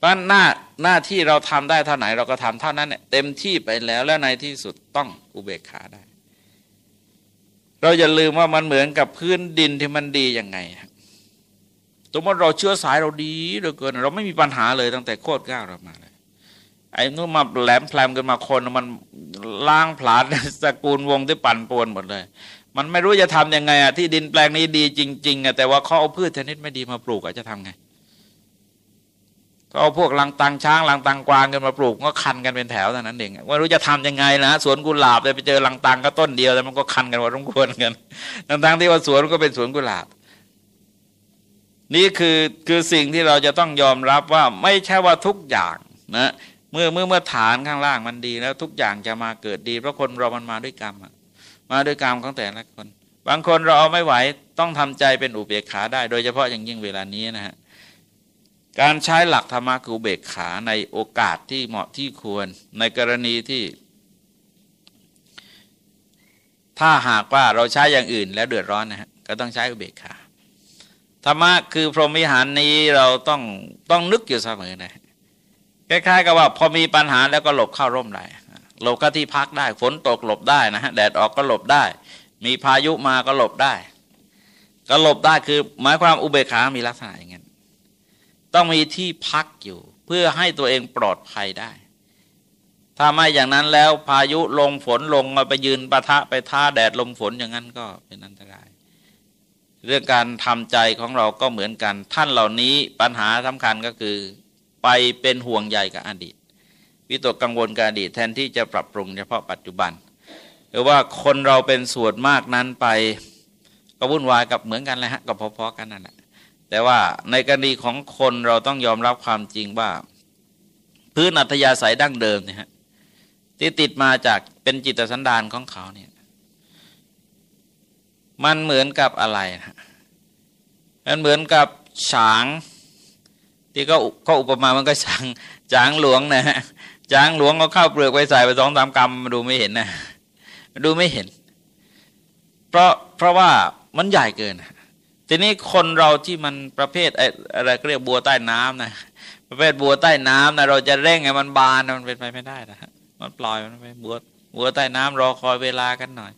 เพราะหน้าหน้าที่เราทำได้เท่าไหนเราก็ทำเท่านั้นเนี่ยเต็มที่ไปแล้วและในที่สุดต้องอุเบกขาได้ เราอย่าลืมว่ามันเหมือนกับพื้นดินที่มันดียังไงสมมติเราเชื้อสายเราดีเหลือเกิน เราไม่มีปัญหาเลยตั้งแต่โคตรก้าวเรามาเลยไอ้นู้นมาแหลมแพลมกันมาคนมันล้างผลาญสกุลวงที่ปั่นป่วนหมดเลย มันไม่รู้จะทํำยังไงอะที่ดินแปลงนี้ดีจริงๆอะแต่ว่าเขาเอาพืชชนิดไม่ดีมาปลูกอะจะทำไง เอาพวกลังตังช้างลังตังกวางกันมาปลูกก็คันกันเป็นแถวเท่านั้นเองว่ารู้จะทํำยังไงนะสวนกุหลาบไปเจอลังตังก็ต้นเดียวแต่มันก็คันกันว่าต้องควรกันทั้งที่ว่าสวนก็เป็นสวนกุหลาบ นี่คือคือสิ่งที่เราจะต้องยอมรับว่าไม่ใช่ว่าทุกอย่างนะเมื่อเมื่อเมื่อฐานข้างล่างมันดีแล้วทุกอย่างจะมาเกิดดี เพราะคนเรามันมาด้วยกรรมมาด้วยกรรมของแต่ละคน บางคนเราเอาไม่ไหวต้องทำใจเป็นอุเบกขาได้ โดยเฉพาะอย่างยิ่งเวลานี้นะฮะ การใช้หลักธรรมะคือเบกขาในโอกาสที่เหมาะที่ควรในกรณีที่ ถ้าหากว่าเราใช้อย่างอื่นแล้วเดือดร้อนนะฮะก็ต้องใช้อุเบกขาธรรมะคือพรหมิหารนี้เราต้องต้องนึกอยู่เสมอนะคล้ายๆกับว่าพอมีปัญหาแล้วก็หลบเข้าร่มได้หลบก็ที่พักได้ฝนตกหลบได้นะฮะแดดออกก็หลบได้ มีพายุมาก็หลบได้ ก็หลบได้คือหมายความอุเบกขามีลักษณะอย่างนั้น ต้องมีที่พักอยู่ เพื่อให้ตัวเองปลอดภัยได้ ถ้าไม่อย่างนั้นแล้วพายุลงฝนลงมาไปยืนปะทะไปท่าแดดลมฝนอย่างนั้นก็เป็นอันตราย เรื่องการทำใจของเราก็เหมือนกัน ท่านเหล่านี้ปัญหาสำคัญก็คือ ไปเป็นห่วงใยกับอดีต วิตกกังวลกับอดีตแทนที่จะปรับปรุงเฉพาะปัจจุบันหรือว่าคนเราเป็นส่วนมากนั้นไปก็วุ่นวายกับเหมือนกันเลยฮะก็พอๆกันนั่นแหละ แต่ว่าในกรณีของคนเราต้องยอมรับความจริงว่า พื้นอัธยาศัยดั้งเดิมเนี่ยฮะที่ติดมาจากเป็นจิตสันดานของเขาเนี่ย มันเหมือนกับอะไรนะมันเหมือนกับฉาง ที่ก็ก็อุปมา มันก็ฉางจางหลวงนะฮะจางหลวงก็เข้าเปลือกไปใส่ไปสองสามกรัมมาดูไม่เห็นนะดูไม่เห็น เพราะเพราะว่ามันใหญ่เกิน ทีนี้คนเราที่มันประเภทอะไรเรียกบัวใต้น้ำนะประเภทบัวใต้น้ำนะเราจะเร่งให้มันบานมันเป็นไปไม่ได้นะมันปล่อยมันไปบัวบัวใต้น้ำรอคอยเวลากันหน่อย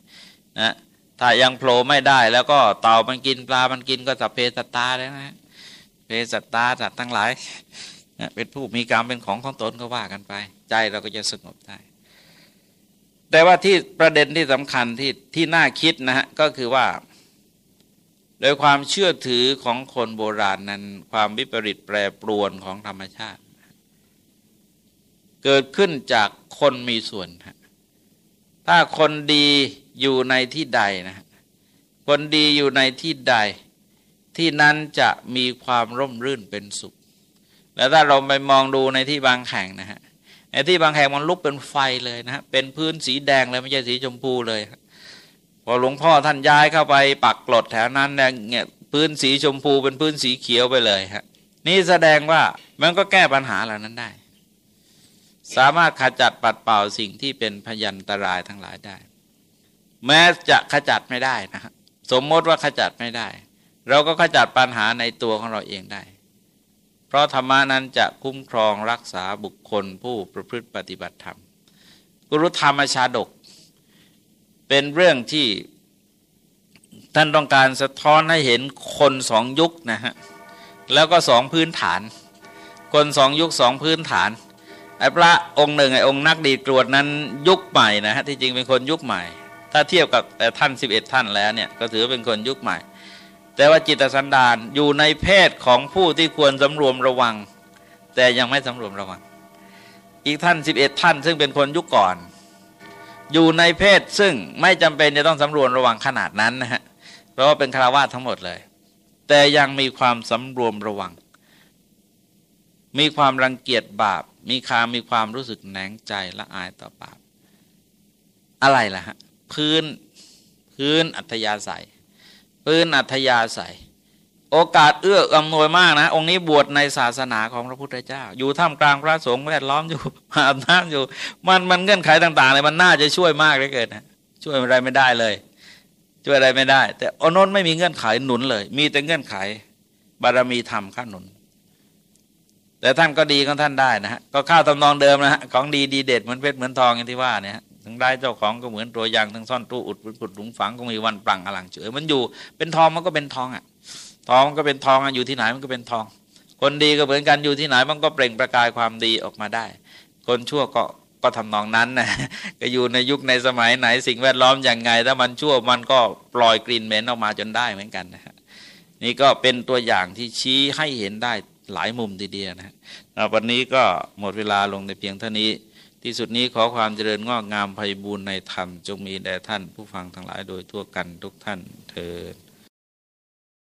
นะถ้ายังโผล่ไม่ได้แล้วก็เต่ามันกินปลามันกินก็สัพเพสัตตาเลยนะเพสตาสัตว์ทั้งหลายนะเป็นผู้มีกรรมเป็นของของตนก็ว่ากันไป ใจเราก็จะสงบได้ แต่ว่าที่ประเด็นที่สำคัญที่ที่น่าคิดนะฮะก็คือว่า โดยความเชื่อถือของคนโบราณนั้น ความวิปริตแปรปรวนของธรรมชาติ เกิดขึ้นจากคนมีส่วน ถ้าคนดีอยู่ในที่ใดนะคนดีอยู่ในที่ใด ที่นั้นจะมีความร่มรื่นเป็นสุข แล้วถ้าเราไปมองดูในที่บางแห่งนะฮะในที่บางแห่งมันลุกเป็นไฟเลยนะฮะเป็นพื้นสีแดงเลยไม่ใช่สีชมพูเลย พอหลวงพ่อท่านย้ายเข้าไปปักกลดแถวนั้นเนี่ยพื้นสีชมพูเป็นพื้นสีเขียวไปเลยฮะนี่แสดงว่ามันก็แก้ปัญหาเหล่านั้นได้ สามารถขจัดปัดเป่าสิ่งที่เป็นพยันตรายทั้งหลายได้ แม้จะขจัดไม่ได้นะฮะสมมติว่าขจัดไม่ได้ เราก็ขจัดปัญหาในตัวของเราเองได้ เพราะธรรมานั้นจะคุ้มครองรักษาบุคคลผู้ประพฤติปฏิบัติธรรม กุรุธรรมชาดก เป็นเรื่องที่ท่านต้องการสะท้อนให้เห็นคนสองยุคนะฮะแล้วก็สองพื้นฐาน คนสองยุคสองพื้นฐานไอ้พระองค์หนึ่งไอ้องค์นักดีตรวจนั้นยุคใหม่นะฮะที่จริงเป็นคนยุคใหม่ ถ้าเทียบกับท่าน 11 ท่านแล้วเนี่ยก็ถือเป็นคนยุคใหม่ แต่ว่าจิตสันดานอยู่ในเพศของผู้ที่ควรสำรวมระวัง แต่ยังไม่สำรวมระวัง อีกท่านสิบเอ็ดท่าน ซึ่งเป็นคนยุคก่อน อยู่ในเพศซึ่งไม่จำเป็นจะต้องสำรวมระวังขนาดนั้นนะฮะเพราะว่าเป็นคารวะทั้งหมดเลย แต่ยังมีความสำรวมระวัง มีความรังเกียจบาป มีคามีความรู้สึกแหนงใจละอายต่อบาป อะไรล่ะฮะพื้นพื้นอัธยาศัย พื้นอัธยาศัย โอกาสเอื้ออำนวยมากนะ องค์นี้บวชในศาสนาของพระพุทธเจ้า อยู่ท่ามกลางพระสงฆ์แวดล้อมอยู่อาบน้ำอยู่ มันมันเงื่อนไขต่างๆเลยมันน่าจะช่วยมากเลยเกิดนะช่วยอะไรไม่ได้เลย ช่วยอะไรไม่ได้ แต่อนนท์ไม่มีเงื่อนไขหนุนเลย มีแต่เงื่อนไข บารมีธรรมข้าหนุน แต่ท่านก็ดีของท่านได้นะฮะก็ข้าวตำนองเดิมนะฮะของดีดีเด็ดเหมือนเพชรเหมือนทองอย่างที่ว่าเนี่ยทั้งได้เจ้าของก็เหมือนตัวยางทั้งซ่อนตู้อุดขุดหลุมฝังก็มีวันปรังอลังเฉยมันอยู่เป็นทองมันก็เป็นทองอะ ทองก็เป็นทองอยู่ที่ไหนมันก็เป็นทอง คนดีก็เหมือนกันอยู่ที่ไหนมันก็เปล่งประกายความดีออกมาได้ คนชั่วก็ก็ทำนองนั้นนะก็อยู่ในยุคในสมัยไหนสิ่งแวดล้อมอย่างไง ถ้ามันชั่วมันก็ปล่อยกลิ่นเหม็นออกมาจนได้เหมือนกันนะฮะนี่ก็เป็นตัวอย่างที่ชี้ให้เห็นได้หลายมุมทีเดียวนะวันนี้ก็หมดเวลาลงในเพียงเท่านี้ ที่สุดนี้ขอความเจริญงอกงามไพบูรณ์ในธรรม จงมีแด่ท่านผู้ฟังทั้งหลายโดยทั่วกันทุกท่านเถิด